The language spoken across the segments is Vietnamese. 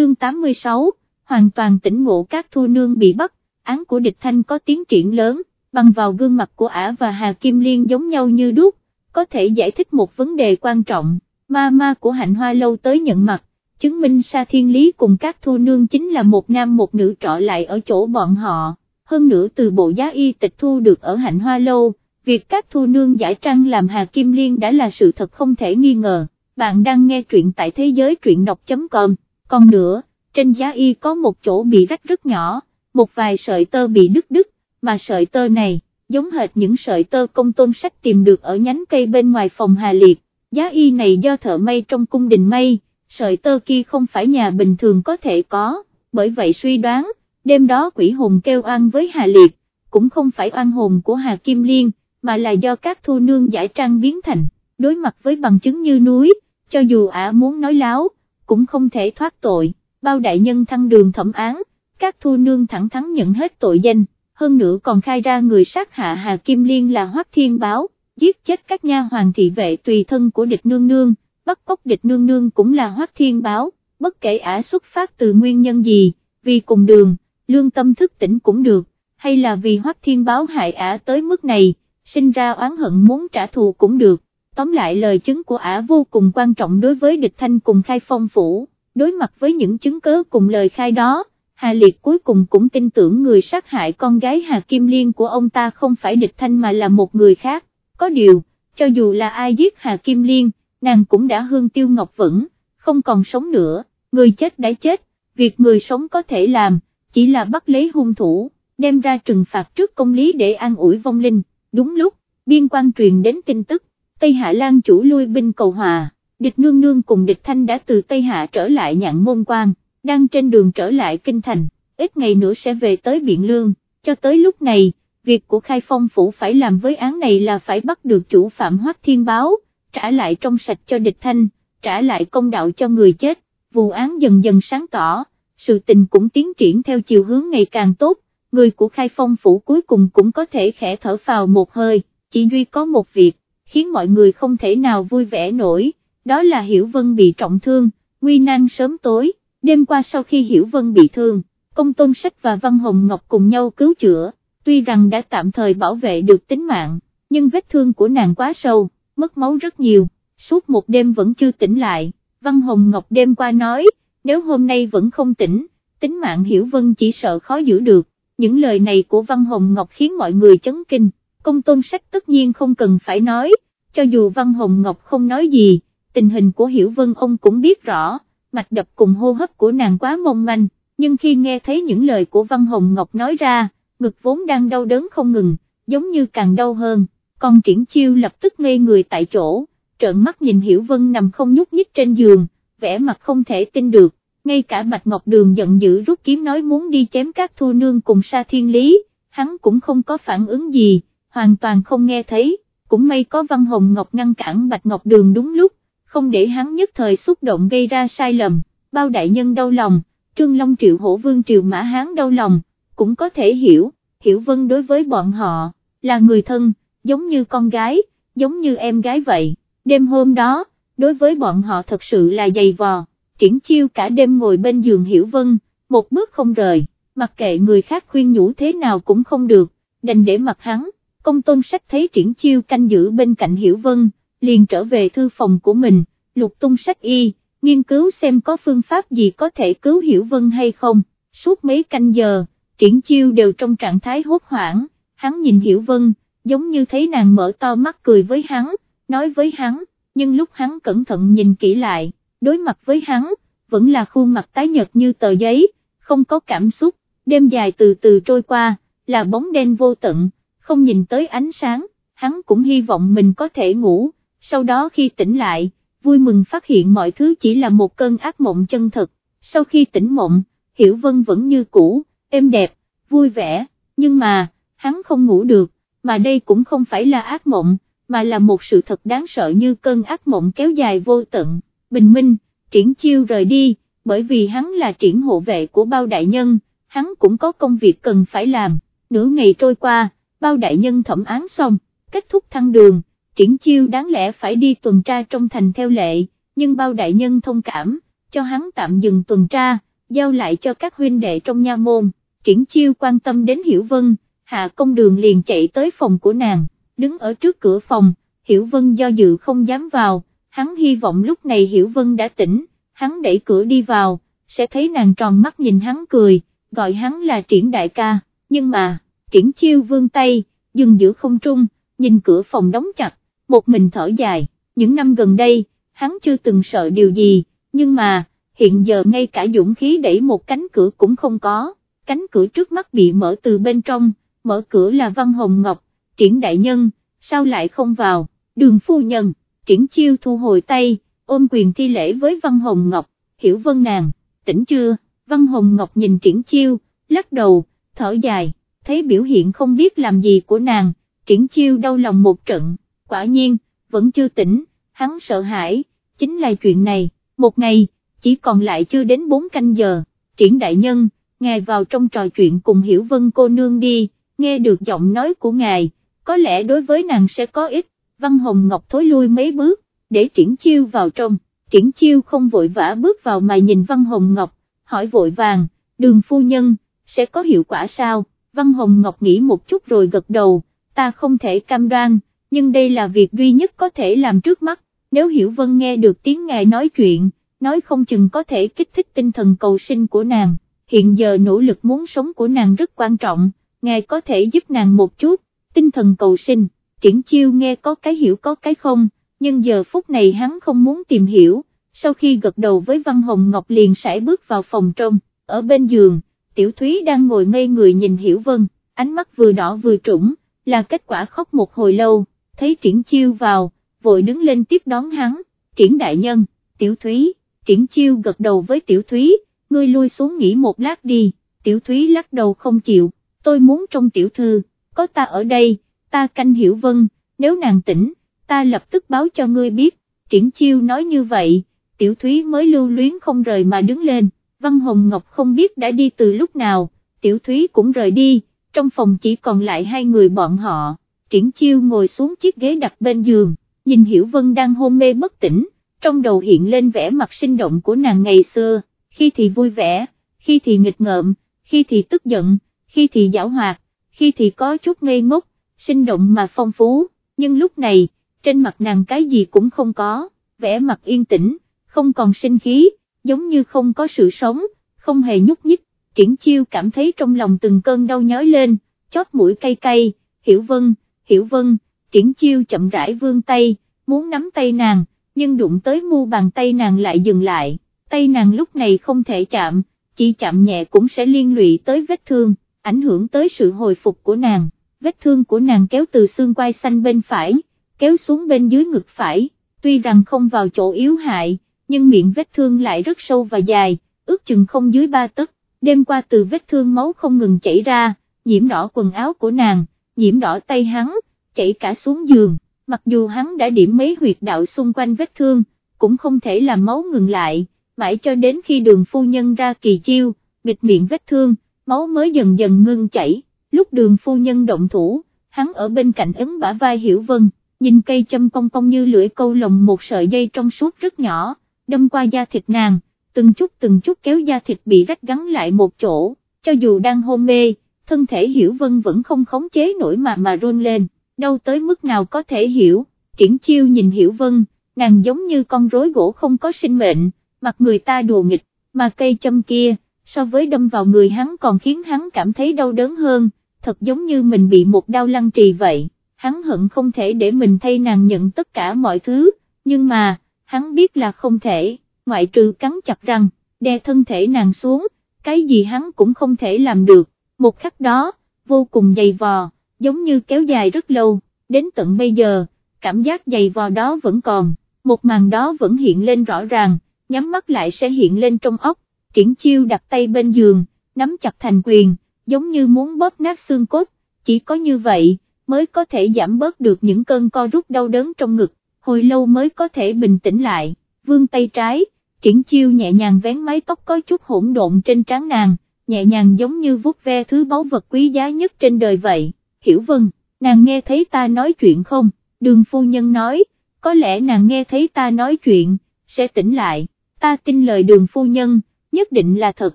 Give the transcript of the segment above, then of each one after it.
chương 86, hoàn toàn tỉnh ngộ các thu nương bị bắt, án của địch thanh có tiến triển lớn, bằng vào gương mặt của ả và Hà Kim Liên giống nhau như đúc, có thể giải thích một vấn đề quan trọng, ma ma của hạnh hoa lâu tới nhận mặt, chứng minh Sa Thiên Lý cùng các thu nương chính là một nam một nữ trọ lại ở chỗ bọn họ, hơn nữa từ bộ giá y tịch thu được ở hạnh hoa lâu, việc các thu nương giải trăng làm Hà Kim Liên đã là sự thật không thể nghi ngờ, bạn đang nghe truyện tại thế giới truyện đọc.com, còn nữa, trên giá y có một chỗ bị rách rất nhỏ, một vài sợi tơ bị đứt đứt, mà sợi tơ này, giống hệt những sợi tơ công tôn sách tìm được ở nhánh cây bên ngoài phòng Hà Liệt, giá y này do thợ may trong cung đình may, sợi tơ kia không phải nhà bình thường có thể có, bởi vậy suy đoán, đêm đó quỷ hồn kêu oan với Hà Liệt, cũng không phải oan hồn của Hà Kim Liên, mà là do các thu nương giải trang biến thành, đối mặt với bằng chứng như núi, cho dù ả muốn nói láo, cũng không thể thoát tội, bao đại nhân thăng đường thẩm án, các thu nương thẳng thắn nhận hết tội danh, hơn nữa còn khai ra người sát hạ Hà Kim Liên là Hoắc Thiên Báo, giết chết các nha hoàng thị vệ tùy thân của địch nương nương, bắt cóc địch nương nương cũng là Hoắc Thiên Báo, bất kể ả xuất phát từ nguyên nhân gì, vì cùng đường, lương tâm thức tỉnh cũng được, hay là vì Hoắc Thiên Báo hại ả tới mức này, sinh ra oán hận muốn trả thù cũng được, tóm lại lời chứng của ả vô cùng quan trọng đối với địch thanh cùng khai phong phủ, đối mặt với những chứng cớ cùng lời khai đó, Hà Liệt cuối cùng cũng tin tưởng người sát hại con gái Hà Kim Liên của ông ta không phải địch thanh mà là một người khác, có điều, cho dù là ai giết Hà Kim Liên, nàng cũng đã hương tiêu ngọc vững, không còn sống nữa, người chết đã chết, việc người sống có thể làm, chỉ là bắt lấy hung thủ, đem ra trừng phạt trước công lý để an ủi vong linh, đúng lúc, biên quan truyền đến tin tức, Tây Hạ Lan chủ lui binh cầu hòa, địch nương nương cùng địch thanh đã từ Tây Hạ trở lại nhạn môn quan, đang trên đường trở lại kinh thành, ít ngày nữa sẽ về tới Biện Lương, cho tới lúc này, việc của khai phong phủ phải làm với án này là phải bắt được chủ phạm hoắc thiên báo, trả lại trong sạch cho địch thanh, trả lại công đạo cho người chết, vụ án dần dần sáng tỏ, sự tình cũng tiến triển theo chiều hướng ngày càng tốt, người của khai phong phủ cuối cùng cũng có thể khẽ thở phào một hơi, chỉ duy có một việc, khiến mọi người không thể nào vui vẻ nổi, đó là Hiểu Vân bị trọng thương, nguy nan sớm tối, đêm qua sau khi Hiểu Vân bị thương, công tôn sách và Văn Hồng Ngọc cùng nhau cứu chữa, tuy rằng đã tạm thời bảo vệ được tính mạng, nhưng vết thương của nàng quá sâu, mất máu rất nhiều, suốt một đêm vẫn chưa tỉnh lại, Văn Hồng Ngọc đêm qua nói, nếu hôm nay vẫn không tỉnh, tính mạng Hiểu Vân chỉ sợ khó giữ được, những lời này của Văn Hồng Ngọc khiến mọi người chấn kinh, công tôn sách tất nhiên không cần phải nói, cho dù Văn Hồng Ngọc không nói gì, tình hình của Hiểu Vân ông cũng biết rõ, mạch đập cùng hô hấp của nàng quá mong manh, nhưng khi nghe thấy những lời của Văn Hồng Ngọc nói ra, ngực vốn đang đau đớn không ngừng, giống như càng đau hơn, con triển chiêu lập tức ngây người tại chỗ, trợn mắt nhìn Hiểu Vân nằm không nhúc nhích trên giường, vẻ mặt không thể tin được, ngay cả Bạch Ngọc Đường giận dữ rút kiếm nói muốn đi chém các thu nương cùng Sa Thiên Lý, hắn cũng không có phản ứng gì, hoàn toàn không nghe thấy, cũng may có Văn Hồng Ngọc ngăn cản Bạch Ngọc Đường đúng lúc, không để hắn nhất thời xúc động gây ra sai lầm, bao đại nhân đau lòng, Trương Long Triệu Hổ Vương triệu Mã Hán đau lòng, cũng có thể hiểu, hiểu vân đối với bọn họ, là người thân, giống như con gái, giống như em gái vậy, đêm hôm đó, đối với bọn họ thật sự là dày vò, triển chiêu cả đêm ngồi bên giường hiểu vân, một bước không rời, mặc kệ người khác khuyên nhủ thế nào cũng không được, đành để mặt hắn, công tôn sách thấy triển chiêu canh giữ bên cạnh hiểu vân, liền trở về thư phòng của mình, lục tung sách y, nghiên cứu xem có phương pháp gì có thể cứu hiểu vân hay không, suốt mấy canh giờ, triển chiêu đều trong trạng thái hốt hoảng, hắn nhìn hiểu vân, giống như thấy nàng mở to mắt cười với hắn, nói với hắn, nhưng lúc hắn cẩn thận nhìn kỹ lại, đối mặt với hắn, vẫn là khuôn mặt tái nhợt như tờ giấy, không có cảm xúc, đêm dài từ từ trôi qua, là bóng đen vô tận, không nhìn tới ánh sáng, hắn cũng hy vọng mình có thể ngủ, sau đó khi tỉnh lại, vui mừng phát hiện mọi thứ chỉ là một cơn ác mộng chân thật, sau khi tỉnh mộng, Hiểu Vân vẫn như cũ, êm đẹp, vui vẻ, nhưng mà, hắn không ngủ được, mà đây cũng không phải là ác mộng, mà là một sự thật đáng sợ như cơn ác mộng kéo dài vô tận, bình minh, triển chiêu rời đi, bởi vì hắn là triển hộ vệ của bao đại nhân, hắn cũng có công việc cần phải làm, nửa ngày trôi qua, bao đại nhân thẩm án xong, kết thúc thăng đường triển chiêu đáng lẽ phải đi tuần tra trong thành theo lệ, nhưng bao đại nhân thông cảm, cho hắn tạm dừng tuần tra, giao lại cho các huynh đệ trong nha môn, triển chiêu quan tâm đến Hiểu Vân, hạ công đường liền chạy tới phòng của nàng, đứng ở trước cửa phòng, Hiểu Vân do dự không dám vào, hắn hy vọng lúc này Hiểu Vân đã tỉnh, hắn đẩy cửa đi vào, sẽ thấy nàng tròn mắt nhìn hắn cười, gọi hắn là triển đại ca, nhưng mà, triển chiêu vương tay, dừng giữa không trung, nhìn cửa phòng đóng chặt, một mình thở dài, những năm gần đây, hắn chưa từng sợ điều gì, nhưng mà, hiện giờ ngay cả dũng khí đẩy một cánh cửa cũng không có, cánh cửa trước mắt bị mở từ bên trong, mở cửa là Văn Hồng Ngọc, triển đại nhân, sao lại không vào, đường phu nhân, triển chiêu thu hồi tay, ôm quyền thi lễ với Văn Hồng Ngọc, hiểu vân nàng, tỉnh chưa, Văn Hồng Ngọc nhìn triển chiêu, lắc đầu, thở dài, thấy biểu hiện không biết làm gì của nàng, triển chiêu đau lòng một trận, quả nhiên, vẫn chưa tỉnh, hắn sợ hãi, chính là chuyện này, một ngày, chỉ còn lại chưa đến bốn canh giờ, triển đại nhân, ngài vào trong trò chuyện cùng Hiểu Vân cô nương đi, nghe được giọng nói của ngài, có lẽ đối với nàng sẽ có ích, Văn Hồng Ngọc thối lui mấy bước, để triển chiêu vào trong, triển chiêu không vội vã bước vào mà nhìn Văn Hồng Ngọc, hỏi vội vàng, đường phu nhân, sẽ có hiệu quả sao, Văn Hồng Ngọc nghĩ một chút rồi gật đầu, ta không thể cam đoan, nhưng đây là việc duy nhất có thể làm trước mắt, nếu Hiểu Vân nghe được tiếng ngài nói chuyện, nói không chừng có thể kích thích tinh thần cầu sinh của nàng, hiện giờ nỗ lực muốn sống của nàng rất quan trọng, ngài có thể giúp nàng một chút, tinh thần cầu sinh, triển chiêu nghe có cái hiểu có cái không, nhưng giờ phút này hắn không muốn tìm hiểu, sau khi gật đầu với Văn Hồng Ngọc liền sải bước vào phòng trong, ở bên giường, Tiểu Thúy đang ngồi ngây người nhìn Hiểu Vân, ánh mắt vừa đỏ vừa trũng, là kết quả khóc một hồi lâu, thấy triển chiêu vào, vội đứng lên tiếp đón hắn, triển đại nhân, Tiểu Thúy, triển chiêu gật đầu với Tiểu Thúy, ngươi lui xuống nghỉ một lát đi, Tiểu Thúy lắc đầu không chịu, tôi muốn trong tiểu thư, có ta ở đây, ta canh Hiểu Vân, nếu nàng tỉnh, ta lập tức báo cho ngươi biết, triển chiêu nói như vậy, Tiểu Thúy mới lưu luyến không rời mà đứng lên. Văn Hồng Ngọc không biết đã đi từ lúc nào, Tiểu Thúy cũng rời đi, trong phòng chỉ còn lại hai người bọn họ, Triển Chiêu ngồi xuống chiếc ghế đặt bên giường, nhìn Hiểu Vân đang hôn mê bất tỉnh, trong đầu hiện lên vẻ mặt sinh động của nàng ngày xưa, khi thì vui vẻ, khi thì nghịch ngợm, khi thì tức giận, khi thì giảo hoạt, khi thì có chút ngây ngốc, sinh động mà phong phú, nhưng lúc này, trên mặt nàng cái gì cũng không có, vẻ mặt yên tĩnh, không còn sinh khí giống như không có sự sống, không hề nhúc nhích, triển chiêu cảm thấy trong lòng từng cơn đau nhói lên, chót mũi cay cay, hiểu vân, hiểu vân, triển chiêu chậm rãi vươn tay, muốn nắm tay nàng, nhưng đụng tới mu bàn tay nàng lại dừng lại, tay nàng lúc này không thể chạm, chỉ chạm nhẹ cũng sẽ liên lụy tới vết thương, ảnh hưởng tới sự hồi phục của nàng, vết thương của nàng kéo từ xương quai xanh bên phải, kéo xuống bên dưới ngực phải, tuy rằng không vào chỗ yếu hại, nhưng miệng vết thương lại rất sâu và dài, ước chừng không dưới ba tấc, đêm qua từ vết thương máu không ngừng chảy ra, nhiễm đỏ quần áo của nàng, nhiễm đỏ tay hắn, chảy cả xuống giường, mặc dù hắn đã điểm mấy huyệt đạo xung quanh vết thương, cũng không thể làm máu ngừng lại, mãi cho đến khi đường phu nhân ra kỳ chiêu, bịt miệng vết thương, máu mới dần dần ngưng chảy, lúc đường phu nhân động thủ, hắn ở bên cạnh ấn bả vai Hiểu Vân, nhìn cây châm cong cong như lưỡi câu lồng một sợi dây trong suốt rất nhỏ, đâm qua da thịt nàng, từng chút từng chút kéo da thịt bị rách gắn lại một chỗ, cho dù đang hôn mê, thân thể hiểu vân vẫn không khống chế nổi mà mà run lên, đâu tới mức nào có thể hiểu, triển chiêu nhìn hiểu vân, nàng giống như con rối gỗ không có sinh mệnh, mặt người ta đùa nghịch, mà cây châm kia, so với đâm vào người hắn còn khiến hắn cảm thấy đau đớn hơn, thật giống như mình bị một đau lăng trì vậy, hắn hận không thể để mình thay nàng nhận tất cả mọi thứ, nhưng mà, hắn biết là không thể, ngoại trừ cắn chặt răng, đè thân thể nàng xuống, cái gì hắn cũng không thể làm được, một khắc đó, vô cùng dày vò, giống như kéo dài rất lâu, đến tận bây giờ, cảm giác dày vò đó vẫn còn, một màn đó vẫn hiện lên rõ ràng, nhắm mắt lại sẽ hiện lên trong óc, triển chiêu đặt tay bên giường, nắm chặt thành quyền, giống như muốn bóp nát xương cốt, chỉ có như vậy, mới có thể giảm bớt được những cơn co rút đau đớn trong ngực hồi lâu mới có thể bình tĩnh lại, vương tay trái, triển chiêu nhẹ nhàng vén mái tóc có chút hỗn độn trên trán nàng, nhẹ nhàng giống như vuốt ve thứ báu vật quý giá nhất trên đời vậy, hiểu vân, nàng nghe thấy ta nói chuyện không, đường phu nhân nói, có lẽ nàng nghe thấy ta nói chuyện, sẽ tỉnh lại, ta tin lời đường phu nhân, nhất định là thật,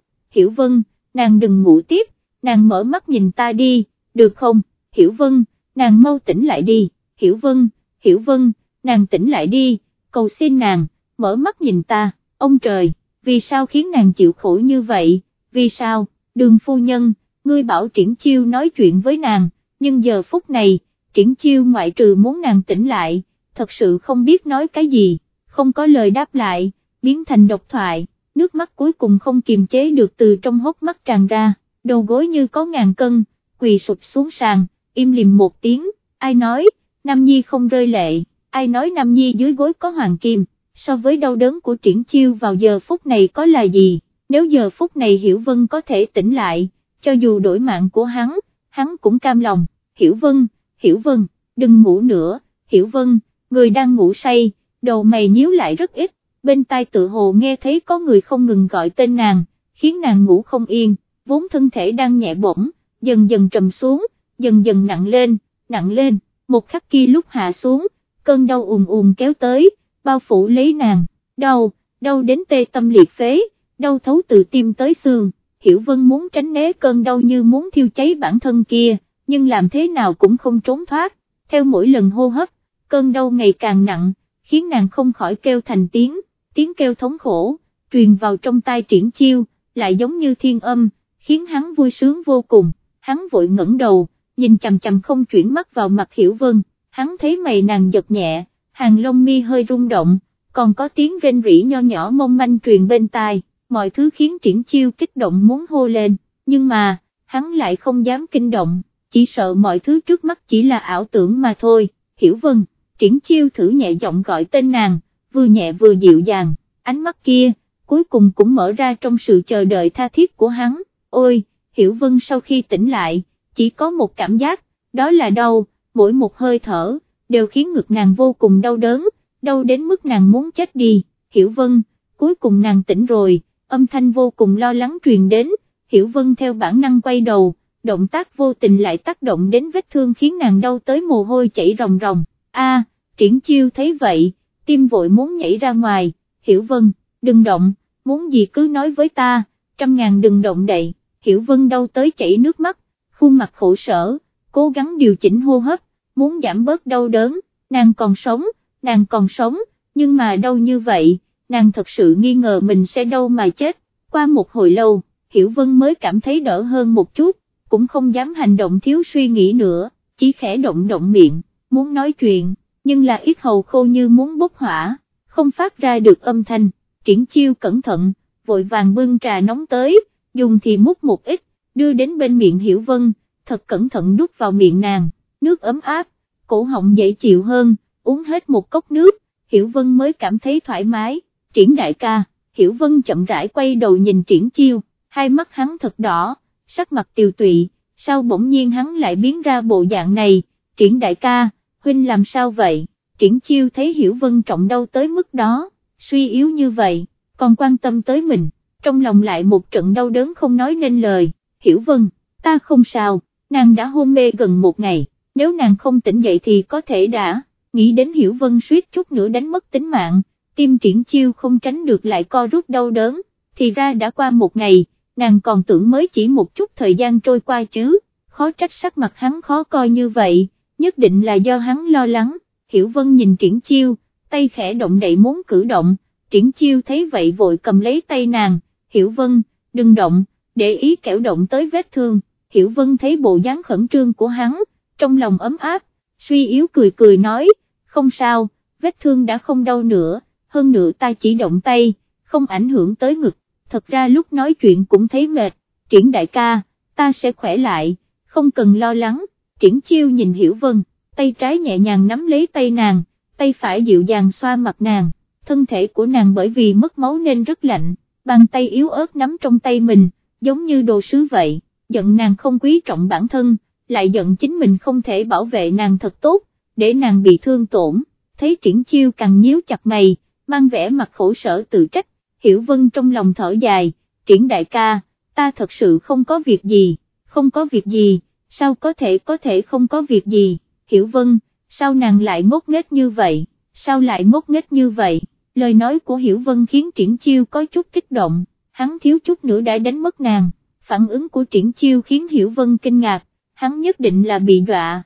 Hiểu Vân, nàng đừng ngủ tiếp, nàng mở mắt nhìn ta đi, được không, Hiểu Vân, nàng mau tỉnh lại đi, Hiểu Vân, Hiểu Vân, nàng tỉnh lại đi, cầu xin nàng, mở mắt nhìn ta, ông trời, vì sao khiến nàng chịu khổ như vậy, vì sao, đường phu nhân, ngươi bảo triển chiêu nói chuyện với nàng, nhưng giờ phút này, triển chiêu ngoại trừ muốn nàng tỉnh lại, thật sự không biết nói cái gì, không có lời đáp lại, biến thành độc thoại, nước mắt cuối cùng không kiềm chế được từ trong hốc mắt tràn ra, đầu gối như có ngàn cân, quỳ sụp xuống sàn, im lìm một tiếng, ai nói, Nam Nhi không rơi lệ, ai nói Nam Nhi dưới gối có hoàng kim, so với đau đớn của triển chiêu vào giờ phút này có là gì, nếu giờ phút này Hiểu Vân có thể tỉnh lại, cho dù đổi mạng của hắn, hắn cũng cam lòng, Hiểu Vân, Hiểu Vân, đừng ngủ nữa, Hiểu Vân, người đang ngủ say, đầu mày nhíu lại rất ít, bên tai tự hồ nghe thấy có người không ngừng gọi tên nàng, khiến nàng ngủ không yên, vốn thân thể đang nhẹ bổng, dần dần trầm xuống, dần dần nặng lên, nặng lên, một khắc kia lúc hạ xuống, cơn đau ùm ùm kéo tới, bao phủ lấy nàng, đau, đau đến tê tâm liệt phế, đau thấu từ tim tới xương, Hiểu Vân muốn tránh né cơn đau như muốn thiêu cháy bản thân kia, nhưng làm thế nào cũng không trốn thoát, theo mỗi lần hô hấp, cơn đau ngày càng nặng, khiến nàng không khỏi kêu thành tiếng, tiếng kêu thống khổ, truyền vào trong tai triển chiêu, lại giống như thiên âm, khiến hắn vui sướng vô cùng, hắn vội ngẩng đầu, nhìn chằm chằm không chuyển mắt vào mặt Hiểu Vân, hắn thấy mày nàng giật nhẹ, hàng lông mi hơi rung động, còn có tiếng rên rỉ nho nhỏ mong manh truyền bên tai, mọi thứ khiến triển chiêu kích động muốn hô lên, nhưng mà, hắn lại không dám kinh động, chỉ sợ mọi thứ trước mắt chỉ là ảo tưởng mà thôi, Hiểu Vân, triển chiêu thử nhẹ giọng gọi tên nàng, vừa nhẹ vừa dịu dàng, ánh mắt kia, cuối cùng cũng mở ra trong sự chờ đợi tha thiết của hắn, ôi, Hiểu Vân sau khi tỉnh lại, chỉ có một cảm giác, đó là đau, mỗi một hơi thở, đều khiến ngực nàng vô cùng đau đớn, đau đến mức nàng muốn chết đi, Hiểu Vân, cuối cùng nàng tỉnh rồi, âm thanh vô cùng lo lắng truyền đến, Hiểu Vân theo bản năng quay đầu, động tác vô tình lại tác động đến vết thương khiến nàng đau tới mồ hôi chảy ròng ròng, a triển chiêu thấy vậy, tim vội muốn nhảy ra ngoài, Hiểu Vân, đừng động, muốn gì cứ nói với ta, trăm ngàn đừng động đậy, Hiểu Vân đau tới chảy nước mắt, khuôn mặt khổ sở, cố gắng điều chỉnh hô hấp, muốn giảm bớt đau đớn, nàng còn sống, nàng còn sống, nhưng mà đau như vậy, nàng thật sự nghi ngờ mình sẽ đau mà chết, qua một hồi lâu, Hiểu Vân mới cảm thấy đỡ hơn một chút, cũng không dám hành động thiếu suy nghĩ nữa, chỉ khẽ động động miệng, muốn nói chuyện, nhưng là ít hầu khô như muốn bốc hỏa, không phát ra được âm thanh, triển chiêu cẩn thận, vội vàng bưng trà nóng tới, dùng thì múc một ít, đưa đến bên miệng Hiểu Vân, thật cẩn thận đút vào miệng nàng, nước ấm áp, cổ họng dễ chịu hơn, uống hết một cốc nước, Hiểu Vân mới cảm thấy thoải mái, triển đại ca, Hiểu Vân chậm rãi quay đầu nhìn triển chiêu, hai mắt hắn thật đỏ, sắc mặt tiều tụy, sao bỗng nhiên hắn lại biến ra bộ dạng này, triển đại ca, huynh làm sao vậy, triển chiêu thấy Hiểu Vân trọng đau tới mức đó, suy yếu như vậy, còn quan tâm tới mình, trong lòng lại một trận đau đớn không nói nên lời, Hiểu Vân, ta không sao, nàng đã hôn mê gần một ngày, nếu nàng không tỉnh dậy thì có thể đã, nghĩ đến Hiểu Vân suýt chút nữa đánh mất tính mạng, tim triển chiêu không tránh được lại co rút đau đớn, thì ra đã qua một ngày, nàng còn tưởng mới chỉ một chút thời gian trôi qua chứ, khó trách sắc mặt hắn khó coi như vậy, nhất định là do hắn lo lắng, Hiểu Vân nhìn triển chiêu, tay khẽ động đậy muốn cử động, triển chiêu thấy vậy vội cầm lấy tay nàng, Hiểu Vân, đừng động, để ý kẻo động tới vết thương, Hiểu Vân thấy bộ dáng khẩn trương của hắn, trong lòng ấm áp, suy yếu cười cười nói, không sao, vết thương đã không đau nữa, hơn nữa ta chỉ động tay, không ảnh hưởng tới ngực, thật ra lúc nói chuyện cũng thấy mệt, triển đại ca, ta sẽ khỏe lại, không cần lo lắng, triển chiêu nhìn Hiểu Vân, tay trái nhẹ nhàng nắm lấy tay nàng, tay phải dịu dàng xoa mặt nàng, thân thể của nàng bởi vì mất máu nên rất lạnh, bàn tay yếu ớt nắm trong tay mình, giống như đồ sứ vậy, giận nàng không quý trọng bản thân, lại giận chính mình không thể bảo vệ nàng thật tốt, để nàng bị thương tổn, thấy triển chiêu càng nhíu chặt mày, mang vẻ mặt khổ sở tự trách, hiểu vân trong lòng thở dài, triển đại ca, ta thật sự không có việc gì, không có việc gì, sao có thể có thể không có việc gì, hiểu vân, sao nàng lại ngốc nghếch như vậy, sao lại ngốc nghếch như vậy, lời nói của hiểu vân khiến triển chiêu có chút kích động hắn thiếu chút nữa đã đánh mất nàng, phản ứng của triển chiêu khiến Hiểu Vân kinh ngạc, hắn nhất định là bị đọa.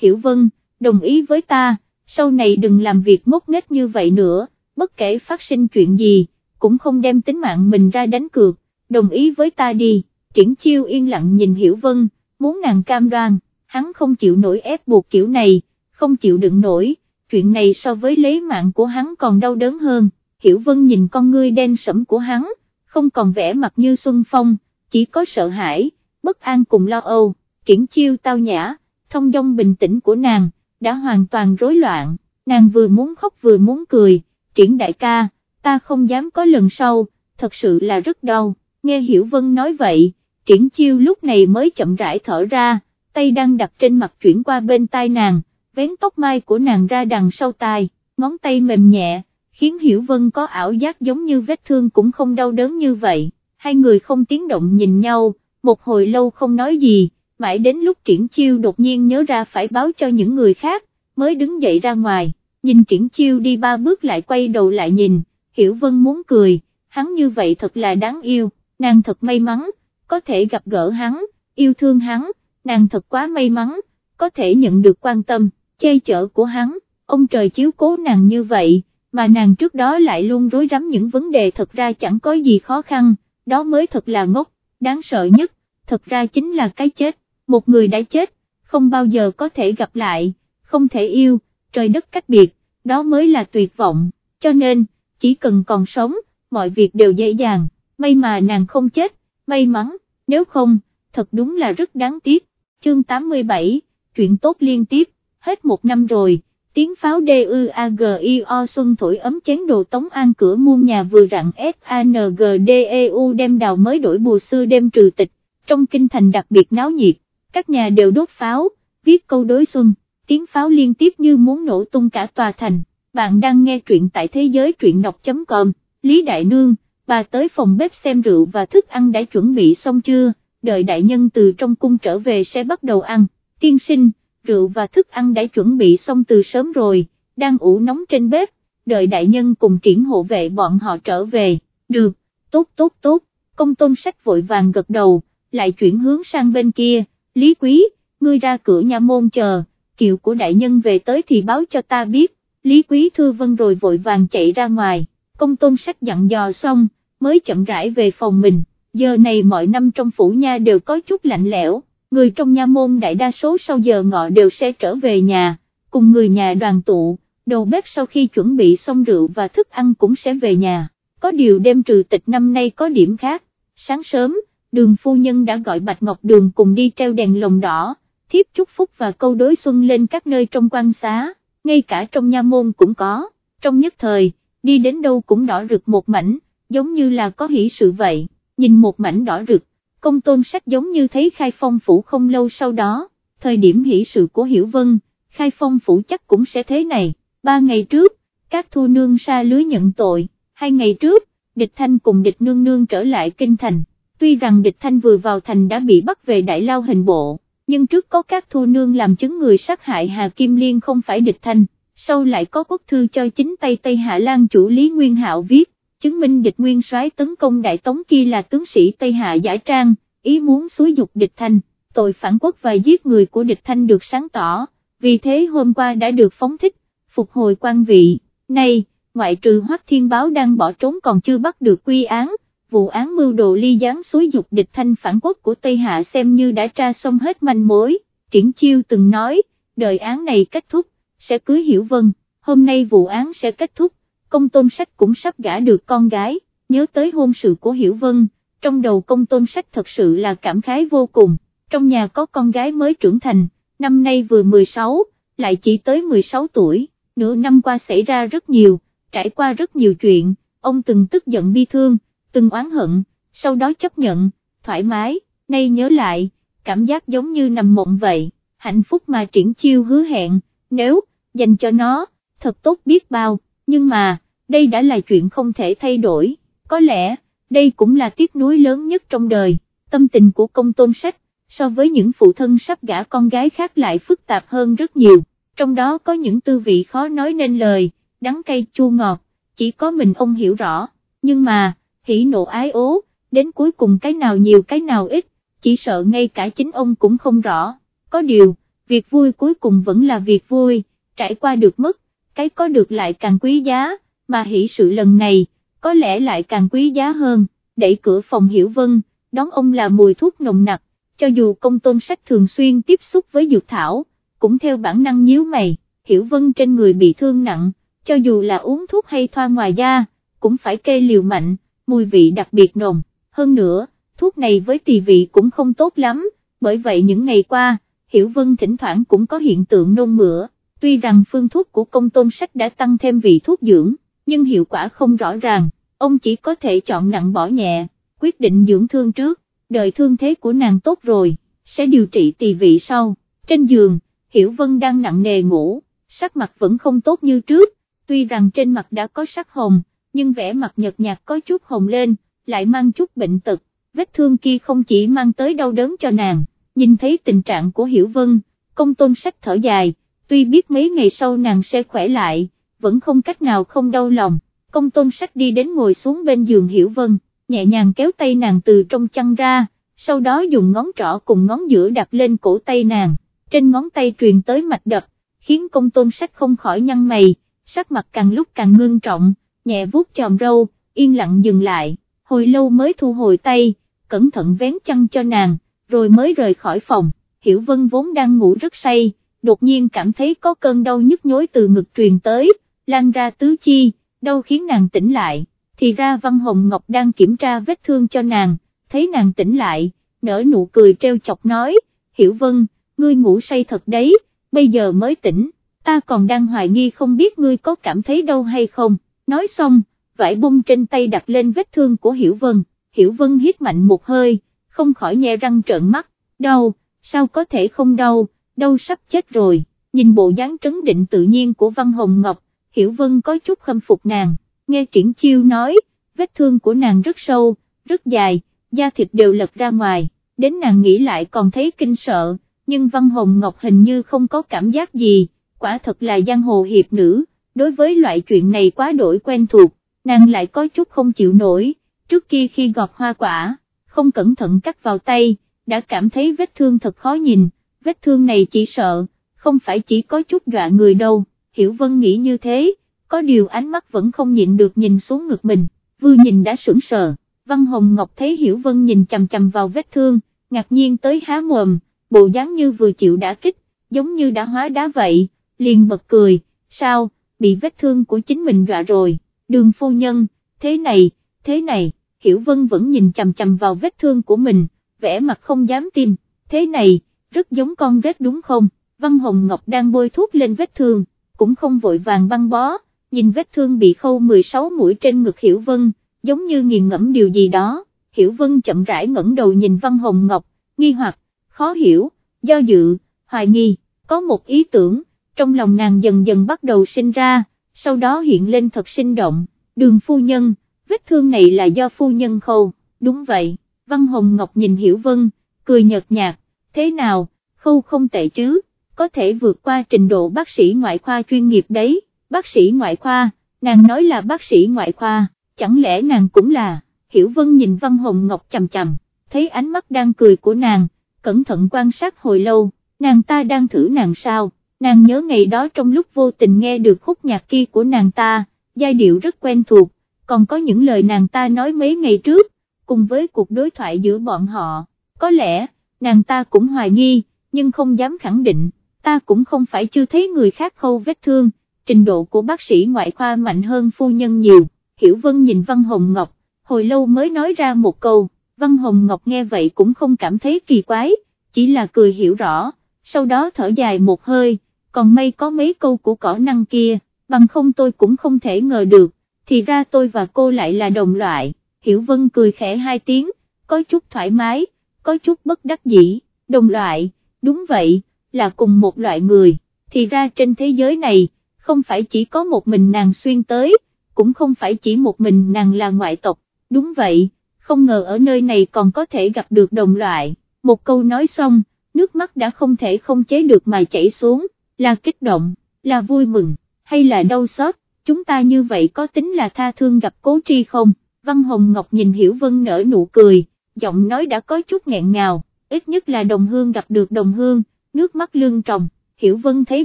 Hiểu Vân, đồng ý với ta, sau này đừng làm việc ngốc nghếch như vậy nữa, bất kể phát sinh chuyện gì, cũng không đem tính mạng mình ra đánh cược, đồng ý với ta đi, triển chiêu yên lặng nhìn Hiểu Vân, muốn nàng cam đoan, hắn không chịu nổi ép buộc kiểu này, không chịu đựng nổi, chuyện này so với lấy mạng của hắn còn đau đớn hơn, Hiểu Vân nhìn con ngươi đen sẫm của hắn, không còn vẻ mặt như Xuân Phong, chỉ có sợ hãi, bất an cùng lo âu, triển chiêu tao nhã, thông dong bình tĩnh của nàng, đã hoàn toàn rối loạn, nàng vừa muốn khóc vừa muốn cười, triển đại ca, ta không dám có lần sau, thật sự là rất đau, nghe Hiểu Vân nói vậy, triển chiêu lúc này mới chậm rãi thở ra, tay đang đặt trên mặt chuyển qua bên tai nàng, vén tóc mai của nàng ra đằng sau tai, ngón tay mềm nhẹ, khiến Hiểu Vân có ảo giác giống như vết thương cũng không đau đớn như vậy, hai người không tiếng động nhìn nhau, một hồi lâu không nói gì, mãi đến lúc triển chiêu đột nhiên nhớ ra phải báo cho những người khác, mới đứng dậy ra ngoài, nhìn triển chiêu đi ba bước lại quay đầu lại nhìn, Hiểu Vân muốn cười, hắn như vậy thật là đáng yêu, nàng thật may mắn, có thể gặp gỡ hắn, yêu thương hắn, nàng thật quá may mắn, có thể nhận được quan tâm, che chở của hắn, ông trời chiếu cố nàng như vậy, mà nàng trước đó lại luôn rối rắm những vấn đề thật ra chẳng có gì khó khăn, đó mới thật là ngốc, đáng sợ nhất, thật ra chính là cái chết, một người đã chết, không bao giờ có thể gặp lại, không thể yêu, trời đất cách biệt, đó mới là tuyệt vọng, cho nên, chỉ cần còn sống, mọi việc đều dễ dàng, may mà nàng không chết, may mắn, nếu không, thật đúng là rất đáng tiếc, chương 87, chuyện tốt liên tiếp, hết một năm rồi, tiếng pháo DUAGIO xuân thổi ấm chén đồ tống an cửa muôn nhà vừa rặng SANGDEU đem đào mới đổi bùa xưa đem trừ tịch, trong kinh thành đặc biệt náo nhiệt, các nhà đều đốt pháo, viết câu đối xuân, tiếng pháo liên tiếp như muốn nổ tung cả tòa thành, bạn đang nghe truyện tại thế giới truyện đọc.com, Lý Đại Nương, bà tới phòng bếp xem rượu và thức ăn đã chuẩn bị xong chưa, đợi đại nhân từ trong cung trở về sẽ bắt đầu ăn, tiên sinh, rượu và thức ăn đã chuẩn bị xong từ sớm rồi, đang ủ nóng trên bếp, đợi đại nhân cùng triển hộ vệ bọn họ trở về, được, tốt tốt tốt, công tôn sách vội vàng gật đầu, lại chuyển hướng sang bên kia, Lý Quý, ngươi ra cửa nhà môn chờ, kiệu của đại nhân về tới thì báo cho ta biết, Lý Quý Thư Vân rồi vội vàng chạy ra ngoài, công tôn sách dặn dò xong, mới chậm rãi về phòng mình, giờ này mọi năm trong phủ nha đều có chút lạnh lẽo, người trong nha môn đại đa số sau giờ ngọ đều sẽ trở về nhà, cùng người nhà đoàn tụ, đầu bếp sau khi chuẩn bị xong rượu và thức ăn cũng sẽ về nhà, có điều đêm trừ tịch năm nay có điểm khác, sáng sớm, đường phu nhân đã gọi Bạch Ngọc Đường cùng đi treo đèn lồng đỏ, thiếp chúc phúc và câu đối xuân lên các nơi trong quan xá, ngay cả trong nha môn cũng có, trong nhất thời, đi đến đâu cũng đỏ rực một mảnh, giống như là có hỷ sự vậy, nhìn một mảnh đỏ rực, công tôn sách giống như thấy khai phong phủ không lâu sau đó, thời điểm hỷ sự của Hiểu Vân, khai phong phủ chắc cũng sẽ thế này, ba ngày trước, các thu nương xa lưới nhận tội, hai ngày trước, địch thanh cùng địch nương nương trở lại kinh thành tuy rằng địch thanh vừa vào thành đã bị bắt về đại lao hình bộ, nhưng trước có các thu nương làm chứng người sát hại Hà Kim Liên không phải địch thanh, sau lại có quốc thư cho chính tay Tây Hạ Lan chủ Lý Nguyên Hạo viết, chứng minh địch nguyên soái tấn công đại tống kia là tướng sĩ Tây Hạ giả trang, ý muốn xúi dục địch thanh, tội phản quốc và giết người của địch thanh được sáng tỏ, vì thế hôm qua đã được phóng thích, phục hồi quan vị, nay, ngoại trừ Hoắc Thiên Báo đang bỏ trốn còn chưa bắt được quy án, vụ án mưu đồ ly gián xúi dục địch thanh phản quốc của Tây Hạ xem như đã tra xong hết manh mối, triển chiêu từng nói, đợi án này kết thúc, sẽ cưới Hiểu Vân, hôm nay vụ án sẽ kết thúc, công tôn sách cũng sắp gả được con gái, nhớ tới hôn sự của Hiểu Vân, trong đầu công tôn sách thật sự là cảm khái vô cùng, trong nhà có con gái mới trưởng thành, năm nay vừa 16, lại chỉ tới 16 tuổi, nửa năm qua xảy ra rất nhiều, trải qua rất nhiều chuyện, ông từng tức giận bi thương, từng oán hận, sau đó chấp nhận, thoải mái, nay nhớ lại, cảm giác giống như nằm mộng vậy, hạnh phúc mà triển chiêu hứa hẹn, nếu, dành cho nó, thật tốt biết bao, nhưng mà, đây đã là chuyện không thể thay đổi, có lẽ, đây cũng là tiếc nuối lớn nhất trong đời, tâm tình của công tôn sách, so với những phụ thân sắp gả con gái khác lại phức tạp hơn rất nhiều, trong đó có những tư vị khó nói nên lời, đắng cay chua ngọt, chỉ có mình ông hiểu rõ, nhưng mà, hỉ nộ ái ố, đến cuối cùng cái nào nhiều cái nào ít, chỉ sợ ngay cả chính ông cũng không rõ, có điều, việc vui cuối cùng vẫn là việc vui, trải qua được mất, cái có được lại càng quý giá, mà hỷ sự lần này, có lẽ lại càng quý giá hơn, đẩy cửa phòng Hiểu Vân, đón ông là mùi thuốc nồng nặc, cho dù công tôn sách thường xuyên tiếp xúc với dược thảo, cũng theo bản năng nhíu mày, Hiểu Vân trên người bị thương nặng, cho dù là uống thuốc hay thoa ngoài da, cũng phải kê liều mạnh, mùi vị đặc biệt nồng, hơn nữa, thuốc này với tỳ vị cũng không tốt lắm, bởi vậy những ngày qua, Hiểu Vân thỉnh thoảng cũng có hiện tượng nôn mửa, tuy rằng phương thuốc của công tôn sách đã tăng thêm vị thuốc dưỡng, nhưng hiệu quả không rõ ràng, ông chỉ có thể chọn nặng bỏ nhẹ, quyết định dưỡng thương trước, đợi thương thế của nàng tốt rồi, sẽ điều trị tỳ vị sau, trên giường, Hiểu Vân đang nặng nề ngủ, sắc mặt vẫn không tốt như trước, tuy rằng trên mặt đã có sắc hồng, nhưng vẻ mặt nhợt nhạt có chút hồng lên, lại mang chút bệnh tật, vết thương kia không chỉ mang tới đau đớn cho nàng, nhìn thấy tình trạng của Hiểu Vân, công tôn sách thở dài, tuy biết mấy ngày sau nàng sẽ khỏe lại, vẫn không cách nào không đau lòng, công tôn sách đi đến ngồi xuống bên giường Hiểu Vân, nhẹ nhàng kéo tay nàng từ trong chăn ra, sau đó dùng ngón trỏ cùng ngón giữa đặt lên cổ tay nàng, trên ngón tay truyền tới mạch đập, khiến công tôn sách không khỏi nhăn mày, sắc mặt càng lúc càng ngưng trọng, nhẹ vuốt chòm râu, yên lặng dừng lại, hồi lâu mới thu hồi tay, cẩn thận vén chăn cho nàng, rồi mới rời khỏi phòng, Hiểu Vân vốn đang ngủ rất say, đột nhiên cảm thấy có cơn đau nhức nhối từ ngực truyền tới, lan ra tứ chi, đau khiến nàng tỉnh lại, thì ra Văn Hồng Ngọc đang kiểm tra vết thương cho nàng, thấy nàng tỉnh lại, nở nụ cười treo chọc nói, Hiểu Vân, ngươi ngủ say thật đấy, bây giờ mới tỉnh, ta còn đang hoài nghi không biết ngươi có cảm thấy đau hay không, nói xong, vải bông trên tay đặt lên vết thương của Hiểu Vân, Hiểu Vân hít mạnh một hơi, không khỏi nhe răng trợn mắt, đau, sao có thể không đau, đâu sắp chết rồi, nhìn bộ dáng trấn định tự nhiên của Văn Hồng Ngọc, Hiểu Vân có chút khâm phục nàng, nghe triển chiêu nói, vết thương của nàng rất sâu, rất dài, da thịt đều lật ra ngoài, đến nàng nghĩ lại còn thấy kinh sợ, nhưng Văn Hồng Ngọc hình như không có cảm giác gì, quả thật là giang hồ hiệp nữ, đối với loại chuyện này quá đổi quen thuộc, nàng lại có chút không chịu nổi, trước kia khi gọt hoa quả, không cẩn thận cắt vào tay, đã cảm thấy vết thương thật khó nhìn, vết thương này chỉ sợ, không phải chỉ có chút dọa người đâu, Hiểu Vân nghĩ như thế, có điều ánh mắt vẫn không nhịn được nhìn xuống ngực mình, vừa nhìn đã sững sờ, Văn Hồng Ngọc thấy Hiểu Vân nhìn chầm chầm vào vết thương, ngạc nhiên tới há mồm, bộ dáng như vừa chịu đã kích, giống như đã hóa đá vậy, liền bật cười, sao, bị vết thương của chính mình dọa rồi, đường phu nhân, thế này, thế này, Hiểu Vân vẫn nhìn chầm chầm vào vết thương của mình, vẻ mặt không dám tin, thế này, rất giống con rết đúng không, Văn Hồng Ngọc đang bôi thuốc lên vết thương, cũng không vội vàng băng bó, nhìn vết thương bị khâu 16 mũi trên ngực Hiểu Vân, giống như nghiền ngẫm điều gì đó, Hiểu Vân chậm rãi ngẩng đầu nhìn Văn Hồng Ngọc, nghi hoặc, khó hiểu, do dự, hoài nghi, có một ý tưởng, trong lòng nàng dần dần bắt đầu sinh ra, sau đó hiện lên thật sinh động, đường phu nhân, vết thương này là do phu nhân khâu, đúng vậy, Văn Hồng Ngọc nhìn Hiểu Vân, cười nhợt nhạt, thế nào, khâu không tệ chứ, có thể vượt qua trình độ bác sĩ ngoại khoa chuyên nghiệp đấy, bác sĩ ngoại khoa, nàng nói là bác sĩ ngoại khoa, chẳng lẽ nàng cũng là, Hiểu Vân nhìn Văn Hồng Ngọc chầm chầm, thấy ánh mắt đang cười của nàng, cẩn thận quan sát hồi lâu, nàng ta đang thử nàng sao, nàng nhớ ngày đó trong lúc vô tình nghe được khúc nhạc kia của nàng ta, giai điệu rất quen thuộc, còn có những lời nàng ta nói mấy ngày trước, cùng với cuộc đối thoại giữa bọn họ, có lẽ, nàng ta cũng hoài nghi, nhưng không dám khẳng định, ta cũng không phải chưa thấy người khác khâu vết thương, trình độ của bác sĩ ngoại khoa mạnh hơn phu nhân nhiều, Hiểu Vân nhìn Văn Hồng Ngọc, hồi lâu mới nói ra một câu, Văn Hồng Ngọc nghe vậy cũng không cảm thấy kỳ quái, chỉ là cười hiểu rõ, sau đó thở dài một hơi, còn may có mấy câu của cỏ năng kia, bằng không tôi cũng không thể ngờ được, thì ra tôi và cô lại là đồng loại, Hiểu Vân cười khẽ hai tiếng, có chút thoải mái, có chút bất đắc dĩ, đồng loại, đúng vậy, là cùng một loại người, thì ra trên thế giới này, không phải chỉ có một mình nàng xuyên tới, cũng không phải chỉ một mình nàng là ngoại tộc, đúng vậy, không ngờ ở nơi này còn có thể gặp được đồng loại, một câu nói xong, nước mắt đã không thể không chế được mà chảy xuống, là kích động, là vui mừng, hay là đau xót, chúng ta như vậy có tính là tha thương gặp cố tri không? Văn Hồng Ngọc nhìn Hiểu Vân nở nụ cười, giọng nói đã có chút nghẹn ngào, ít nhất là đồng hương gặp được đồng hương, nước mắt lưng tròng, Hiểu Vân thấy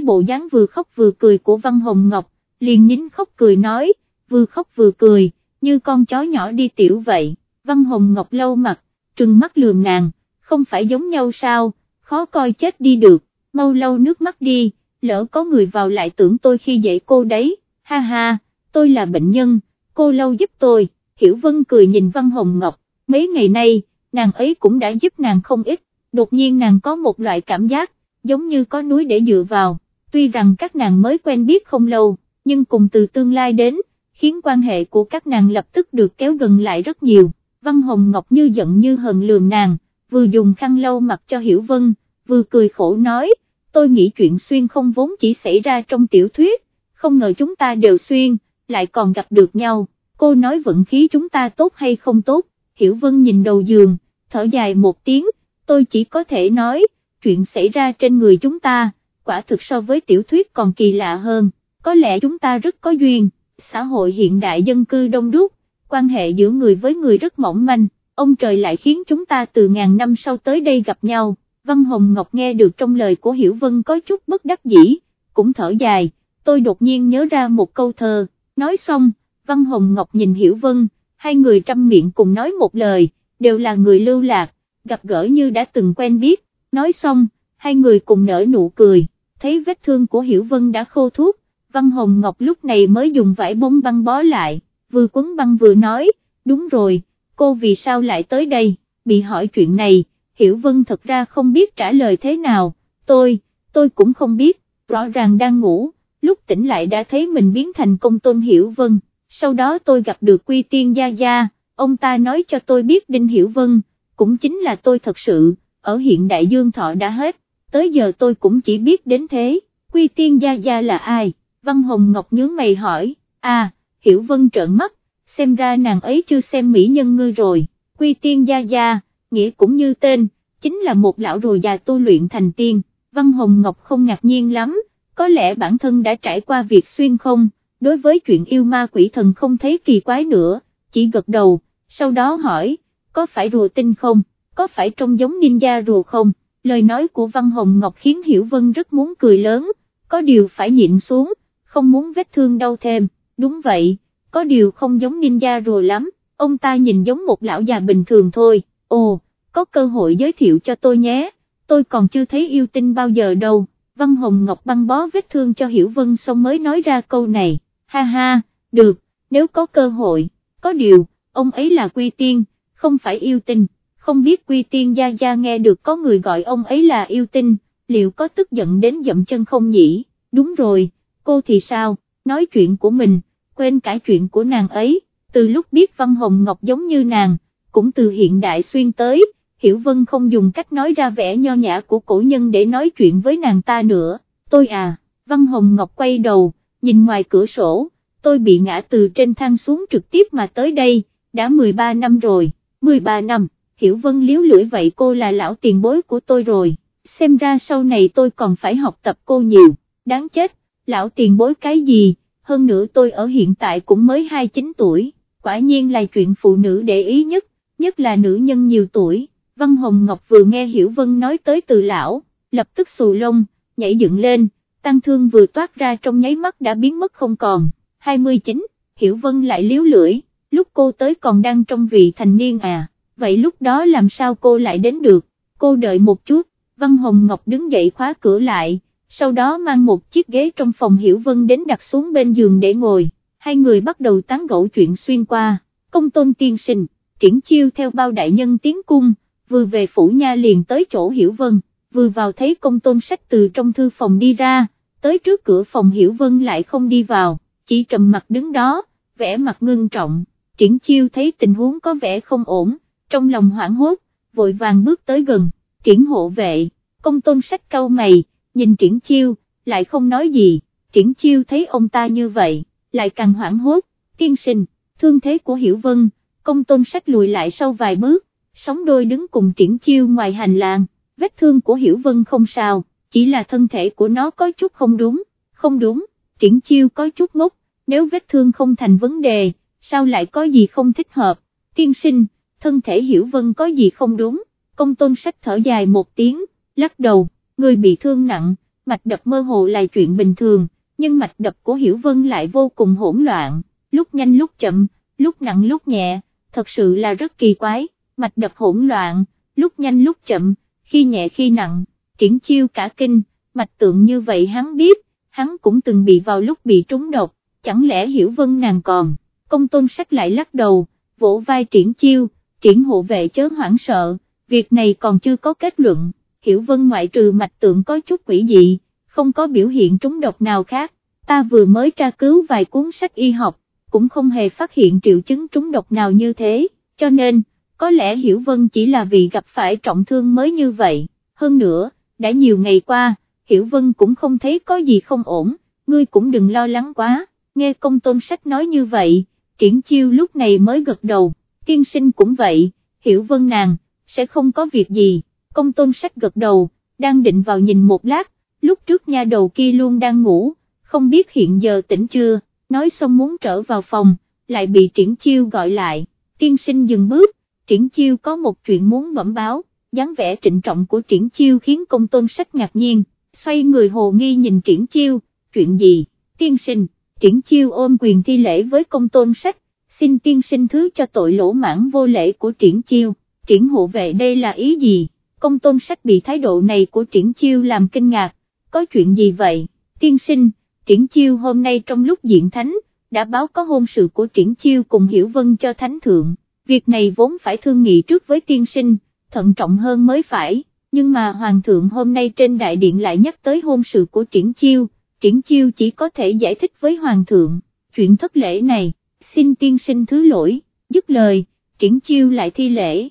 bộ dáng vừa khóc vừa cười của Văn Hồng Ngọc, liền nín khóc cười nói, vừa khóc vừa cười, như con chó nhỏ đi tiểu vậy, Văn Hồng Ngọc lâu mặt, trừng mắt lườm nàng, không phải giống nhau sao, khó coi chết đi được, mau lau nước mắt đi, lỡ có người vào lại tưởng tôi khi dậy cô đấy, ha ha, tôi là bệnh nhân, cô lau giúp tôi, Hiểu Vân cười nhìn Văn Hồng Ngọc, mấy ngày nay, nàng ấy cũng đã giúp nàng không ít, đột nhiên nàng có một loại cảm giác, giống như có núi để dựa vào, tuy rằng các nàng mới quen biết không lâu, nhưng cùng từ tương lai đến, khiến quan hệ của các nàng lập tức được kéo gần lại rất nhiều, Văn Hồng Ngọc như giận như hờn lườm nàng, vừa dùng khăn lau mặt cho Hiểu Vân, vừa cười khổ nói, tôi nghĩ chuyện xuyên không vốn chỉ xảy ra trong tiểu thuyết, không ngờ chúng ta đều xuyên, lại còn gặp được nhau, cô nói vận khí chúng ta tốt hay không tốt, Hiểu Vân nhìn đầu giường, thở dài một tiếng, tôi chỉ có thể nói, chuyện xảy ra trên người chúng ta, quả thực so với tiểu thuyết còn kỳ lạ hơn, có lẽ chúng ta rất có duyên, xã hội hiện đại dân cư đông đúc, quan hệ giữa người với người rất mỏng manh, ông trời lại khiến chúng ta từ ngàn năm sau tới đây gặp nhau, Văn Hồng Ngọc nghe được trong lời của Hiểu Vân có chút bất đắc dĩ, cũng thở dài, tôi đột nhiên nhớ ra một câu thơ, nói xong, Văn Hồng Ngọc nhìn Hiểu Vân, hai người trăm miệng cùng nói một lời, đều là người lưu lạc, gặp gỡ như đã từng quen biết, nói xong, hai người cùng nở nụ cười, thấy vết thương của Hiểu Vân đã khô thuốc, Văn Hồng Ngọc lúc này mới dùng vải bông băng bó lại, vừa quấn băng vừa nói, đúng rồi, cô vì sao lại tới đây, bị hỏi chuyện này, Hiểu Vân thật ra không biết trả lời thế nào, tôi, tôi cũng không biết, rõ ràng đang ngủ, lúc tỉnh lại đã thấy mình biến thành công tôn Hiểu Vân, sau đó tôi gặp được Quy Tiên Gia Gia, ông ta nói cho tôi biết Đinh Hiểu Vân, cũng chính là tôi thật sự, ở hiện đại dương thọ đã hết, tới giờ tôi cũng chỉ biết đến thế, Quy Tiên Gia Gia là ai, Văn Hồng Ngọc nhướng mày hỏi, à, Hiểu Vân trợn mắt, xem ra nàng ấy chưa xem Mỹ Nhân Ngư rồi, Quy Tiên Gia Gia, nghĩa cũng như tên, chính là một lão rùa già tu luyện thành tiên, Văn Hồng Ngọc không ngạc nhiên lắm, có lẽ bản thân đã trải qua việc xuyên không, đối với chuyện yêu ma quỷ thần không thấy kỳ quái nữa, chỉ gật đầu, sau đó hỏi, có phải rùa tinh không, có phải trông giống ninja rùa không, lời nói của Văn Hồng Ngọc khiến Hiểu Vân rất muốn cười lớn, có điều phải nhịn xuống, không muốn vết thương đau thêm, đúng vậy, có điều không giống ninja rùa lắm, ông ta nhìn giống một lão già bình thường thôi, ồ, có cơ hội giới thiệu cho tôi nhé, tôi còn chưa thấy yêu tinh bao giờ đâu, Văn Hồng Ngọc băng bó vết thương cho Hiểu Vân xong mới nói ra câu này, ha ha, được, nếu có cơ hội, có điều, ông ấy là quy tiên, không phải yêu tinh, không biết quy tiên gia gia nghe được có người gọi ông ấy là yêu tinh, liệu có tức giận đến dậm chân không nhỉ, đúng rồi, cô thì sao, nói chuyện của mình, quên cả chuyện của nàng ấy, từ lúc biết Văn Hồng Ngọc giống như nàng, cũng từ hiện đại xuyên tới, Hiểu Vân không dùng cách nói ra vẻ nho nhã của cổ nhân để nói chuyện với nàng ta nữa, tôi à, Văn Hồng Ngọc quay đầu, nhìn ngoài cửa sổ, tôi bị ngã từ trên thang xuống trực tiếp mà tới đây, đã 13 năm rồi, 13 năm, Hiểu Vân liếu lưỡi vậy cô là lão tiền bối của tôi rồi, xem ra sau này tôi còn phải học tập cô nhiều, đáng chết, lão tiền bối cái gì, hơn nữa tôi ở hiện tại cũng mới 29 tuổi, quả nhiên là chuyện phụ nữ để ý nhất, nhất là nữ nhân nhiều tuổi, Văn Hồng Ngọc vừa nghe Hiểu Vân nói tới từ lão, lập tức xù lông, nhảy dựng lên, tăng thương vừa toát ra trong nháy mắt đã biến mất không còn, 29, Hiểu Vân lại liếu lưỡi, lúc cô tới còn đang trong vị thành niên à, vậy lúc đó làm sao cô lại đến được, cô đợi một chút, Văn Hồng Ngọc đứng dậy khóa cửa lại, sau đó mang một chiếc ghế trong phòng Hiểu Vân đến đặt xuống bên giường để ngồi, hai người bắt đầu tán gẫu chuyện xuyên qua, công tôn tiên sinh, triển chiêu theo bao đại nhân tiến cung, vừa về phủ nha liền tới chỗ Hiểu Vân, vừa vào thấy công tôn sách từ trong thư phòng đi ra, tới trước cửa phòng Hiểu Vân lại không đi vào, chỉ trầm mặt đứng đó, vẻ mặt ngưng trọng, triển chiêu thấy tình huống có vẻ không ổn, trong lòng hoảng hốt, vội vàng bước tới gần, triển hộ vệ, công tôn sách cau mày, nhìn triển chiêu, lại không nói gì, triển chiêu thấy ông ta như vậy, lại càng hoảng hốt, tiên sinh, thương thế của Hiểu Vân, công tôn sách lùi lại sau vài bước, sóng đôi đứng cùng triển chiêu ngoài hành lang, vết thương của Hiểu Vân không sao, chỉ là thân thể của nó có chút không đúng, không đúng, triển chiêu có chút ngốc, nếu vết thương không thành vấn đề, sao lại có gì không thích hợp, tiên sinh, thân thể hiểu vân có gì không đúng, công tôn sách thở dài một tiếng, lắc đầu, người bị thương nặng, mạch đập mơ hồ là chuyện bình thường, nhưng mạch đập của hiểu vân lại vô cùng hỗn loạn, lúc nhanh lúc chậm, lúc nặng lúc nhẹ, thật sự là rất kỳ quái, mạch đập hỗn loạn, lúc nhanh lúc chậm, khi nhẹ khi nặng, triển chiêu cả kinh, mạch tượng như vậy hắn biết, hắn cũng từng bị vào lúc bị trúng độc, chẳng lẽ hiểu vân nàng còn, công tôn sách lại lắc đầu, vỗ vai triển chiêu, triển hộ vệ chớ hoảng sợ, việc này còn chưa có kết luận, hiểu vân ngoại trừ mạch tượng có chút quỷ dị, không có biểu hiện trúng độc nào khác, ta vừa mới tra cứu vài cuốn sách y học, cũng không hề phát hiện triệu chứng trúng độc nào như thế, cho nên, có lẽ Hiểu Vân chỉ là vì gặp phải trọng thương mới như vậy, hơn nữa, đã nhiều ngày qua, Hiểu Vân cũng không thấy có gì không ổn, ngươi cũng đừng lo lắng quá, nghe công tôn sách nói như vậy, triển chiêu lúc này mới gật đầu, tiên sinh cũng vậy, Hiểu Vân nàng, sẽ không có việc gì, công tôn sách gật đầu, đang định vào nhìn một lát, lúc trước nha đầu kia luôn đang ngủ, không biết hiện giờ tỉnh chưa, nói xong muốn trở vào phòng, lại bị triển chiêu gọi lại, tiên sinh dừng bước, triển chiêu có một chuyện muốn bẩm báo, dáng vẻ trịnh trọng của triển chiêu khiến công tôn sách ngạc nhiên, xoay người hồ nghi nhìn triển chiêu, chuyện gì, tiên sinh, triển chiêu ôm quyền thi lễ với công tôn sách, xin tiên sinh thứ cho tội lỗ mãn vô lễ của triển chiêu, triển hộ vệ đây là ý gì, công tôn sách bị thái độ này của triển chiêu làm kinh ngạc, có chuyện gì vậy, tiên sinh, triển chiêu hôm nay trong lúc diện thánh, đã báo có hôn sự của triển chiêu cùng hiểu vân cho thánh thượng, việc này vốn phải thương nghị trước với tiên sinh, thận trọng hơn mới phải, nhưng mà hoàng thượng hôm nay trên đại điện lại nhắc tới hôn sự của triển chiêu, triển chiêu chỉ có thể giải thích với hoàng thượng, chuyện thất lễ này, xin tiên sinh thứ lỗi, dứt lời, triển chiêu lại thi lễ.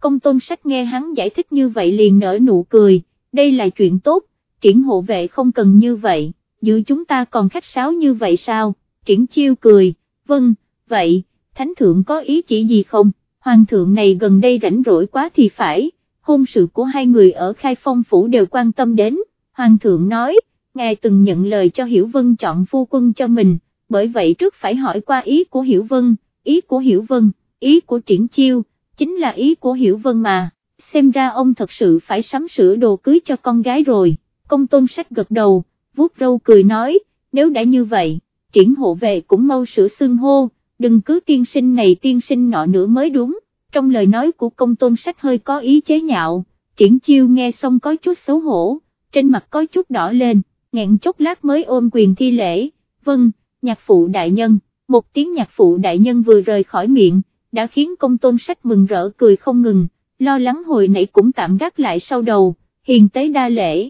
Công tôn sách nghe hắn giải thích như vậy liền nở nụ cười, đây là chuyện tốt, triển hộ vệ không cần như vậy, giữa chúng ta còn khách sáo như vậy sao, triển chiêu cười, vâng, vậy, thánh thượng có ý chỉ gì không, hoàng thượng này gần đây rảnh rỗi quá thì phải, hôn sự của hai người ở khai phong phủ đều quan tâm đến, hoàng thượng nói, ngài từng nhận lời cho Hiểu Vân chọn phu quân cho mình, bởi vậy trước phải hỏi qua ý của Hiểu Vân, ý của Hiểu Vân, ý của triển chiêu, chính là ý của Hiểu Vân mà, xem ra ông thật sự phải sắm sửa đồ cưới cho con gái rồi, công tôn sách gật đầu, vuốt râu cười nói, nếu đã như vậy, triển hộ về cũng mau sửa xưng hô, đừng cứ tiên sinh này tiên sinh nọ nữa mới đúng, trong lời nói của công tôn sách hơi có ý chế nhạo, triển chiêu nghe xong có chút xấu hổ, trên mặt có chút đỏ lên, nghẹn chốc lát mới ôm quyền thi lễ, vâng, nhạc phụ đại nhân, một tiếng nhạc phụ đại nhân vừa rời khỏi miệng, đã khiến công tôn sách mừng rỡ cười không ngừng, lo lắng hồi nãy cũng tạm gác lại sau đầu, hiền tế đa lễ.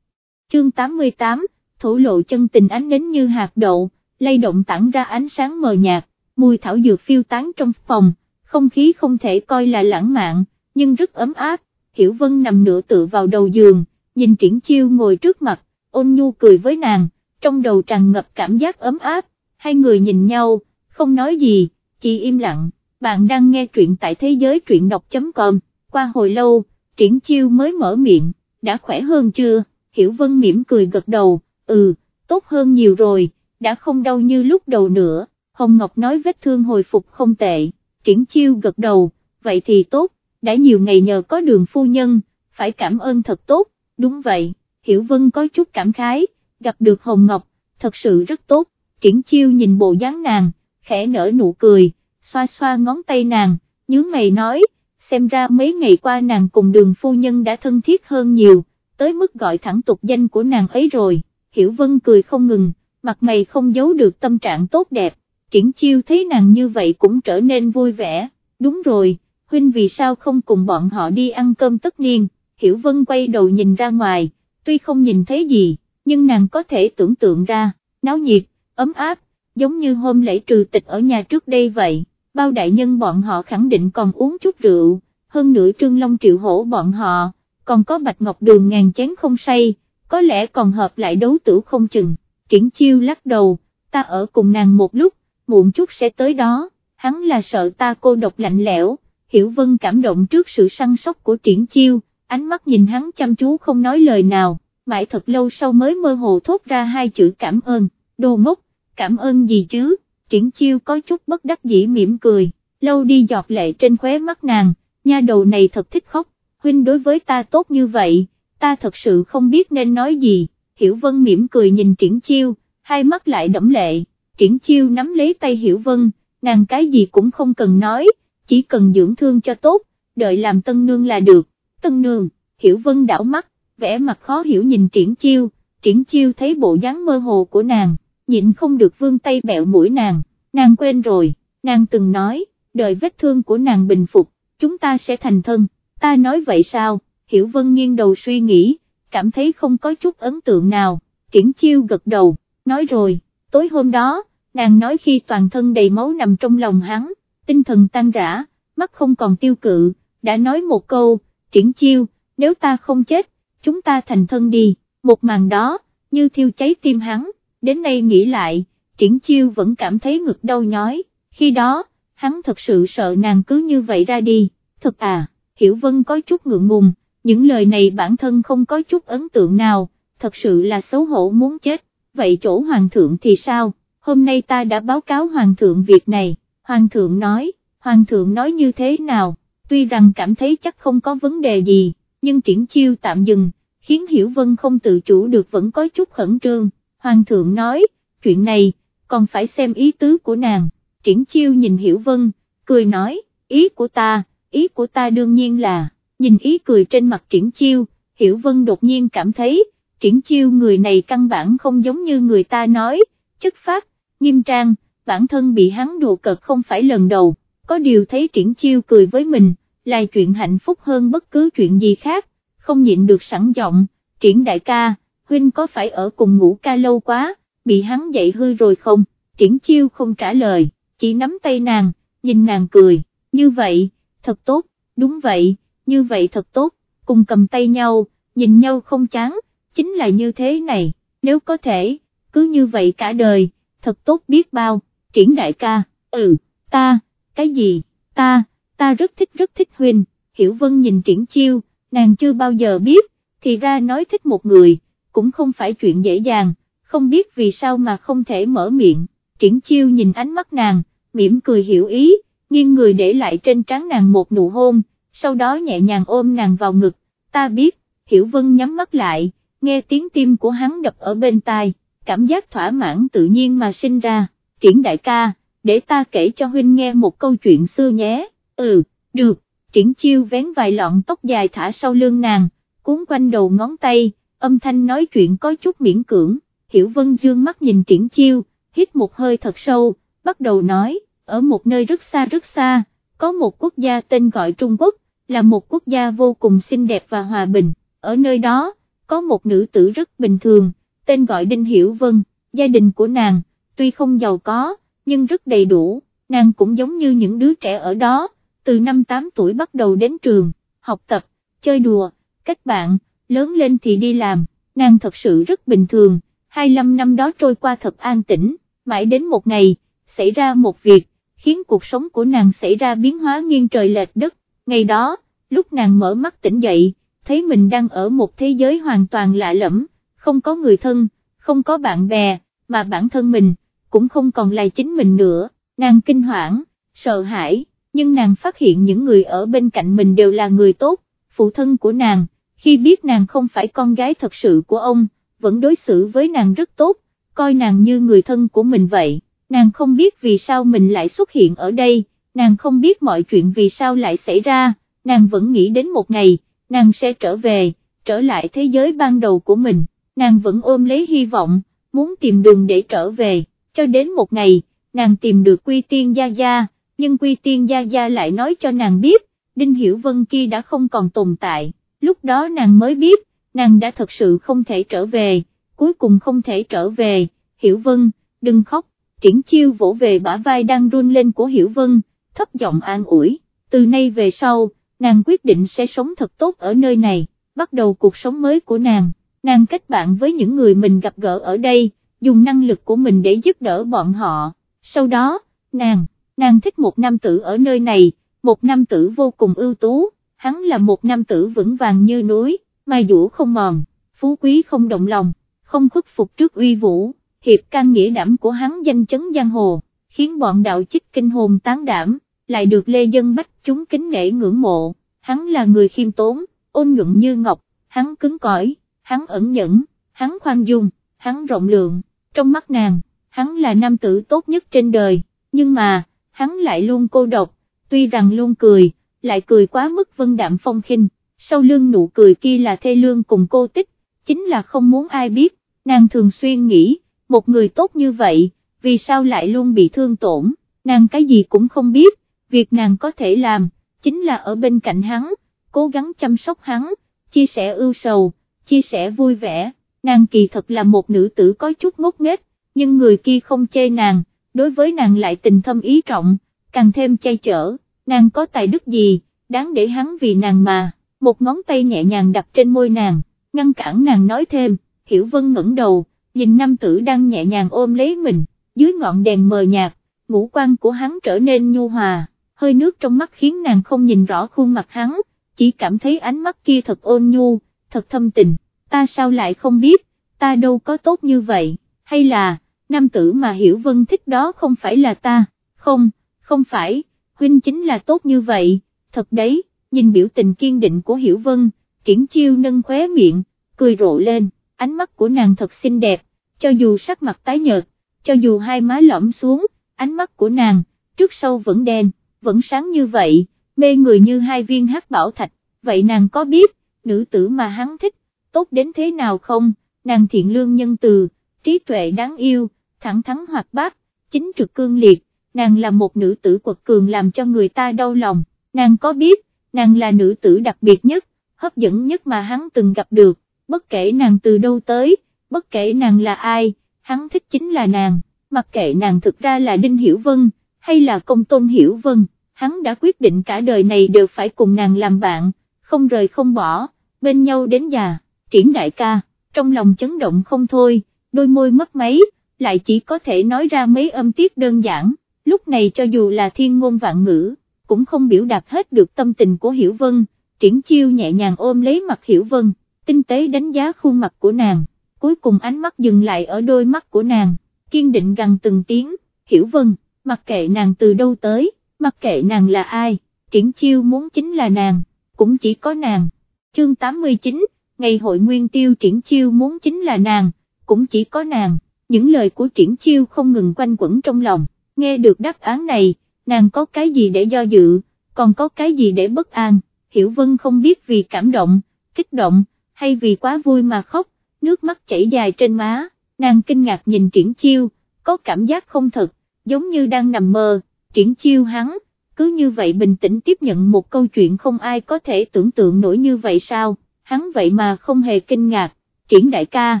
Chương 88, thổ lộ chân tình ánh nến như hạt đậu, lay động tản ra ánh sáng mờ nhạt, mùi thảo dược phiêu tán trong phòng, không khí không thể coi là lãng mạn, nhưng rất ấm áp, Hiểu Vân nằm nửa tựa vào đầu giường, nhìn triển chiêu ngồi trước mặt, ôn nhu cười với nàng, trong đầu tràn ngập cảm giác ấm áp, hai người nhìn nhau, không nói gì, chỉ im lặng, bạn đang nghe truyện tại thế giới truyện đọc.com, qua hồi lâu, triển chiêu mới mở miệng, đã khỏe hơn chưa, Hiểu Vân mỉm cười gật đầu, ừ, tốt hơn nhiều rồi, đã không đau như lúc đầu nữa, Hồng Ngọc nói vết thương hồi phục không tệ, triển chiêu gật đầu, vậy thì tốt, đã nhiều ngày nhờ có đường phu nhân, phải cảm ơn thật tốt, đúng vậy, Hiểu Vân có chút cảm khái, gặp được Hồng Ngọc, thật sự rất tốt, triển chiêu nhìn bộ dáng nàng, khẽ nở nụ cười, xoa xoa ngón tay nàng, nhướng mày nói, xem ra mấy ngày qua nàng cùng đường phu nhân đã thân thiết hơn nhiều, tới mức gọi thẳng tục danh của nàng ấy rồi, Hiểu Vân cười không ngừng, mặt mày không giấu được tâm trạng tốt đẹp, Kiển chiêu thấy nàng như vậy cũng trở nên vui vẻ, đúng rồi, huynh vì sao không cùng bọn họ đi ăn cơm tất niên, Hiểu Vân quay đầu nhìn ra ngoài, tuy không nhìn thấy gì, nhưng nàng có thể tưởng tượng ra, náo nhiệt, ấm áp, giống như hôm lễ trừ tịch ở nhà trước đây vậy, bao đại nhân bọn họ khẳng định còn uống chút rượu, hơn nữa trương long triệu hổ bọn họ, còn có bạch ngọc đường ngàn chén không say, có lẽ còn hợp lại đấu tử không chừng, triển chiêu lắc đầu, ta ở cùng nàng một lúc, muộn chút sẽ tới đó, hắn là sợ ta cô độc lạnh lẽo, hiểu vân cảm động trước sự săn sóc của triển chiêu, ánh mắt nhìn hắn chăm chú không nói lời nào, mãi thật lâu sau mới mơ hồ thốt ra hai chữ cảm ơn, đồ ngốc, cảm ơn gì chứ, triển chiêu có chút bất đắc dĩ mỉm cười, lâu đi giọt lệ trên khóe mắt nàng, nha đầu này thật thích khóc, huynh đối với ta tốt như vậy, ta thật sự không biết nên nói gì, Hiểu Vân mỉm cười nhìn triển chiêu, hai mắt lại đẫm lệ, triển chiêu nắm lấy tay Hiểu Vân, nàng cái gì cũng không cần nói, chỉ cần dưỡng thương cho tốt, đợi làm tân nương là được, tân nương, Hiểu Vân đảo mắt, vẻ mặt khó hiểu nhìn triển chiêu, triển chiêu thấy bộ dáng mơ hồ của nàng, nhịn không được vương tay bẹo mũi nàng, nàng quên rồi, nàng từng nói, đợi vết thương của nàng bình phục, chúng ta sẽ thành thân, ta nói vậy sao, Hiểu Vân nghiêng đầu suy nghĩ, cảm thấy không có chút ấn tượng nào, triển chiêu gật đầu, nói rồi, tối hôm đó, nàng nói khi toàn thân đầy máu nằm trong lòng hắn, tinh thần tan rã, mắt không còn tiêu cự, đã nói một câu, triển chiêu, nếu ta không chết, chúng ta thành thân đi, một màn đó, như thiêu cháy tim hắn, đến nay nghĩ lại, triển chiêu vẫn cảm thấy ngực đau nhói, khi đó, hắn thật sự sợ nàng cứ như vậy ra đi, thật à, Hiểu Vân có chút ngượng ngùng, những lời này bản thân không có chút ấn tượng nào, thật sự là xấu hổ muốn chết, vậy chỗ hoàng thượng thì sao, hôm nay ta đã báo cáo hoàng thượng việc này, hoàng thượng nói, hoàng thượng nói như thế nào, tuy rằng cảm thấy chắc không có vấn đề gì, nhưng triển chiêu tạm dừng, khiến Hiểu Vân không tự chủ được vẫn có chút khẩn trương, hoàng thượng nói, chuyện này, còn phải xem ý tứ của nàng, triển chiêu nhìn Hiểu Vân, cười nói, ý của ta, ý của ta đương nhiên là nhìn ý cười trên mặt triển chiêu, Hiểu Vân đột nhiên cảm thấy, triển chiêu người này căn bản không giống như người ta nói, chất phát, nghiêm trang, bản thân bị hắn đùa cợt không phải lần đầu, có điều thấy triển chiêu cười với mình, là chuyện hạnh phúc hơn bất cứ chuyện gì khác, không nhịn được sẵn giọng, triển đại ca, huynh có phải ở cùng ngủ ca lâu quá, bị hắn dậy hư rồi không, triển chiêu không trả lời, chỉ nắm tay nàng, nhìn nàng cười, như vậy, thật tốt, đúng vậy, như vậy thật tốt, cùng cầm tay nhau, nhìn nhau không chán, chính là như thế này, nếu có thể, cứ như vậy cả đời, thật tốt biết bao, triển đại ca, ừ, ta, cái gì, ta, ta rất thích rất thích huynh, hiểu vân nhìn triển chiêu, nàng chưa bao giờ biết, thì ra nói thích một người, cũng không phải chuyện dễ dàng, không biết vì sao mà không thể mở miệng, triển chiêu nhìn ánh mắt nàng, mỉm cười hiểu ý, nghiêng người để lại trên trán nàng một nụ hôn, sau đó nhẹ nhàng ôm nàng vào ngực, ta biết, Hiểu Vân nhắm mắt lại, nghe tiếng tim của hắn đập ở bên tai, cảm giác thỏa mãn tự nhiên mà sinh ra, triển đại ca, để ta kể cho huynh nghe một câu chuyện xưa nhé, ừ, được, triển chiêu vén vài lọn tóc dài thả sau lưng nàng, cuốn quanh đầu ngón tay, âm thanh nói chuyện có chút miễn cưỡng, Hiểu Vân dương mắt nhìn triển chiêu, hít một hơi thật sâu, bắt đầu nói, ở một nơi rất xa rất xa, có một quốc gia tên gọi Trung Quốc, là một quốc gia vô cùng xinh đẹp và hòa bình, ở nơi đó, có một nữ tử rất bình thường, tên gọi Đinh Hiểu Vân, gia đình của nàng, tuy không giàu có, nhưng rất đầy đủ, nàng cũng giống như những đứa trẻ ở đó, từ năm 8 tuổi bắt đầu đến trường, học tập, chơi đùa, kết bạn, lớn lên thì đi làm, nàng thật sự rất bình thường, 25 năm đó trôi qua thật an tĩnh, mãi đến một ngày, xảy ra một việc, khiến cuộc sống của nàng xảy ra biến hóa nghiêng trời lệch đất, ngày đó, lúc nàng mở mắt tỉnh dậy, thấy mình đang ở một thế giới hoàn toàn lạ lẫm, không có người thân, không có bạn bè, mà bản thân mình, cũng không còn là chính mình nữa, nàng kinh hoảng, sợ hãi, nhưng nàng phát hiện những người ở bên cạnh mình đều là người tốt, phụ thân của nàng, khi biết nàng không phải con gái thật sự của ông, vẫn đối xử với nàng rất tốt, coi nàng như người thân của mình vậy, nàng không biết vì sao mình lại xuất hiện ở đây, nàng không biết mọi chuyện vì sao lại xảy ra, nàng vẫn nghĩ đến một ngày, nàng sẽ trở về, trở lại thế giới ban đầu của mình, nàng vẫn ôm lấy hy vọng, muốn tìm đường để trở về, cho đến một ngày, nàng tìm được Quy Tiên Gia Gia, nhưng Quy Tiên Gia Gia lại nói cho nàng biết, Đinh Hiểu Vân kia đã không còn tồn tại, lúc đó nàng mới biết, nàng đã thật sự không thể trở về, cuối cùng không thể trở về, Hiểu Vân, đừng khóc, triển chiêu vỗ về bả vai đang run lên của Hiểu Vân, thấp giọng an ủi, từ nay về sau, nàng quyết định sẽ sống thật tốt ở nơi này, bắt đầu cuộc sống mới của nàng, nàng kết bạn với những người mình gặp gỡ ở đây, dùng năng lực của mình để giúp đỡ bọn họ, sau đó, nàng, nàng thích một nam tử ở nơi này, một nam tử vô cùng ưu tú, hắn là một nam tử vững vàng như núi, mai dũ không mòn, phú quý không động lòng, không khuất phục trước uy vũ, hiệp can nghĩa đảm của hắn danh chấn giang hồ, khiến bọn đạo chích kinh hồn tán đảm, lại được Lê Dân Bách chúng kính nể ngưỡng mộ, hắn là người khiêm tốn, ôn nhuận như ngọc, hắn cứng cỏi, hắn ẩn nhẫn, hắn khoan dung, hắn rộng lượng, trong mắt nàng, hắn là nam tử tốt nhất trên đời, nhưng mà, hắn lại luôn cô độc, tuy rằng luôn cười, lại cười quá mức vân đạm phong khinh, sau lưng nụ cười kia là thê lương cùng cô tích, chính là không muốn ai biết, nàng thường xuyên nghĩ, một người tốt như vậy, vì sao lại luôn bị thương tổn, nàng cái gì cũng không biết, việc nàng có thể làm, chính là ở bên cạnh hắn, cố gắng chăm sóc hắn, chia sẻ ưu sầu, chia sẻ vui vẻ, nàng kỳ thật là một nữ tử có chút ngốc nghếch, nhưng người kia không chê nàng, đối với nàng lại tình thâm ý trọng, càng thêm chay chở, nàng có tài đức gì, đáng để hắn vì nàng mà, một ngón tay nhẹ nhàng đặt trên môi nàng, ngăn cản nàng nói thêm, Hiểu Vân ngẩng đầu, nhìn nam tử đang nhẹ nhàng ôm lấy mình, dưới ngọn đèn mờ nhạt, ngũ quan của hắn trở nên nhu hòa, hơi nước trong mắt khiến nàng không nhìn rõ khuôn mặt hắn, chỉ cảm thấy ánh mắt kia thật ôn nhu, thật thâm tình, ta sao lại không biết, ta đâu có tốt như vậy, hay là, nam tử mà Hiểu Vân thích đó không phải là ta, không, không phải, huynh chính là tốt như vậy, thật đấy, nhìn biểu tình kiên định của Hiểu Vân, kiển chiêu nâng khóe miệng, cười rộ lên, ánh mắt của nàng thật xinh đẹp, cho dù sắc mặt tái nhợt, cho dù hai má lõm xuống, ánh mắt của nàng, trước sau vẫn đen, vẫn sáng như vậy, mê người như hai viên hắc bảo thạch, vậy nàng có biết, nữ tử mà hắn thích, tốt đến thế nào không, nàng thiện lương nhân từ, trí tuệ đáng yêu, thẳng thắn hoạt bát, chính trực cương liệt, nàng là một nữ tử quật cường làm cho người ta đau lòng, nàng có biết, nàng là nữ tử đặc biệt nhất, hấp dẫn nhất mà hắn từng gặp được, bất kể nàng từ đâu tới, bất kể nàng là ai, hắn thích chính là nàng, mặc kệ nàng thực ra là Đinh Hiểu Vân, hay là công tôn Hiểu Vân, hắn đã quyết định cả đời này đều phải cùng nàng làm bạn, không rời không bỏ, bên nhau đến già, triển đại ca, trong lòng chấn động không thôi, đôi môi mất máy lại chỉ có thể nói ra mấy âm tiết đơn giản, lúc này cho dù là thiên ngôn vạn ngữ, cũng không biểu đạt hết được tâm tình của Hiểu Vân, triển chiêu nhẹ nhàng ôm lấy mặt Hiểu Vân, tinh tế đánh giá khuôn mặt của nàng, cuối cùng ánh mắt dừng lại ở đôi mắt của nàng, kiên định rằng từng tiếng, Hiểu Vân, mặc kệ nàng từ đâu tới, mặc kệ nàng là ai, triển chiêu muốn chính là nàng, cũng chỉ có nàng. Chương 89, ngày hội nguyên tiêu triển chiêu muốn chính là nàng, cũng chỉ có nàng, những lời của triển chiêu không ngừng quanh quẩn trong lòng, nghe được đáp án này, nàng có cái gì để do dự, còn có cái gì để bất an, Hiểu Vân không biết vì cảm động, kích động, hay vì quá vui mà khóc, nước mắt chảy dài trên má, nàng kinh ngạc nhìn triển chiêu, có cảm giác không thật, giống như đang nằm mơ, triển chiêu hắn, cứ như vậy bình tĩnh tiếp nhận một câu chuyện không ai có thể tưởng tượng nổi như vậy sao, hắn vậy mà không hề kinh ngạc, triển đại ca,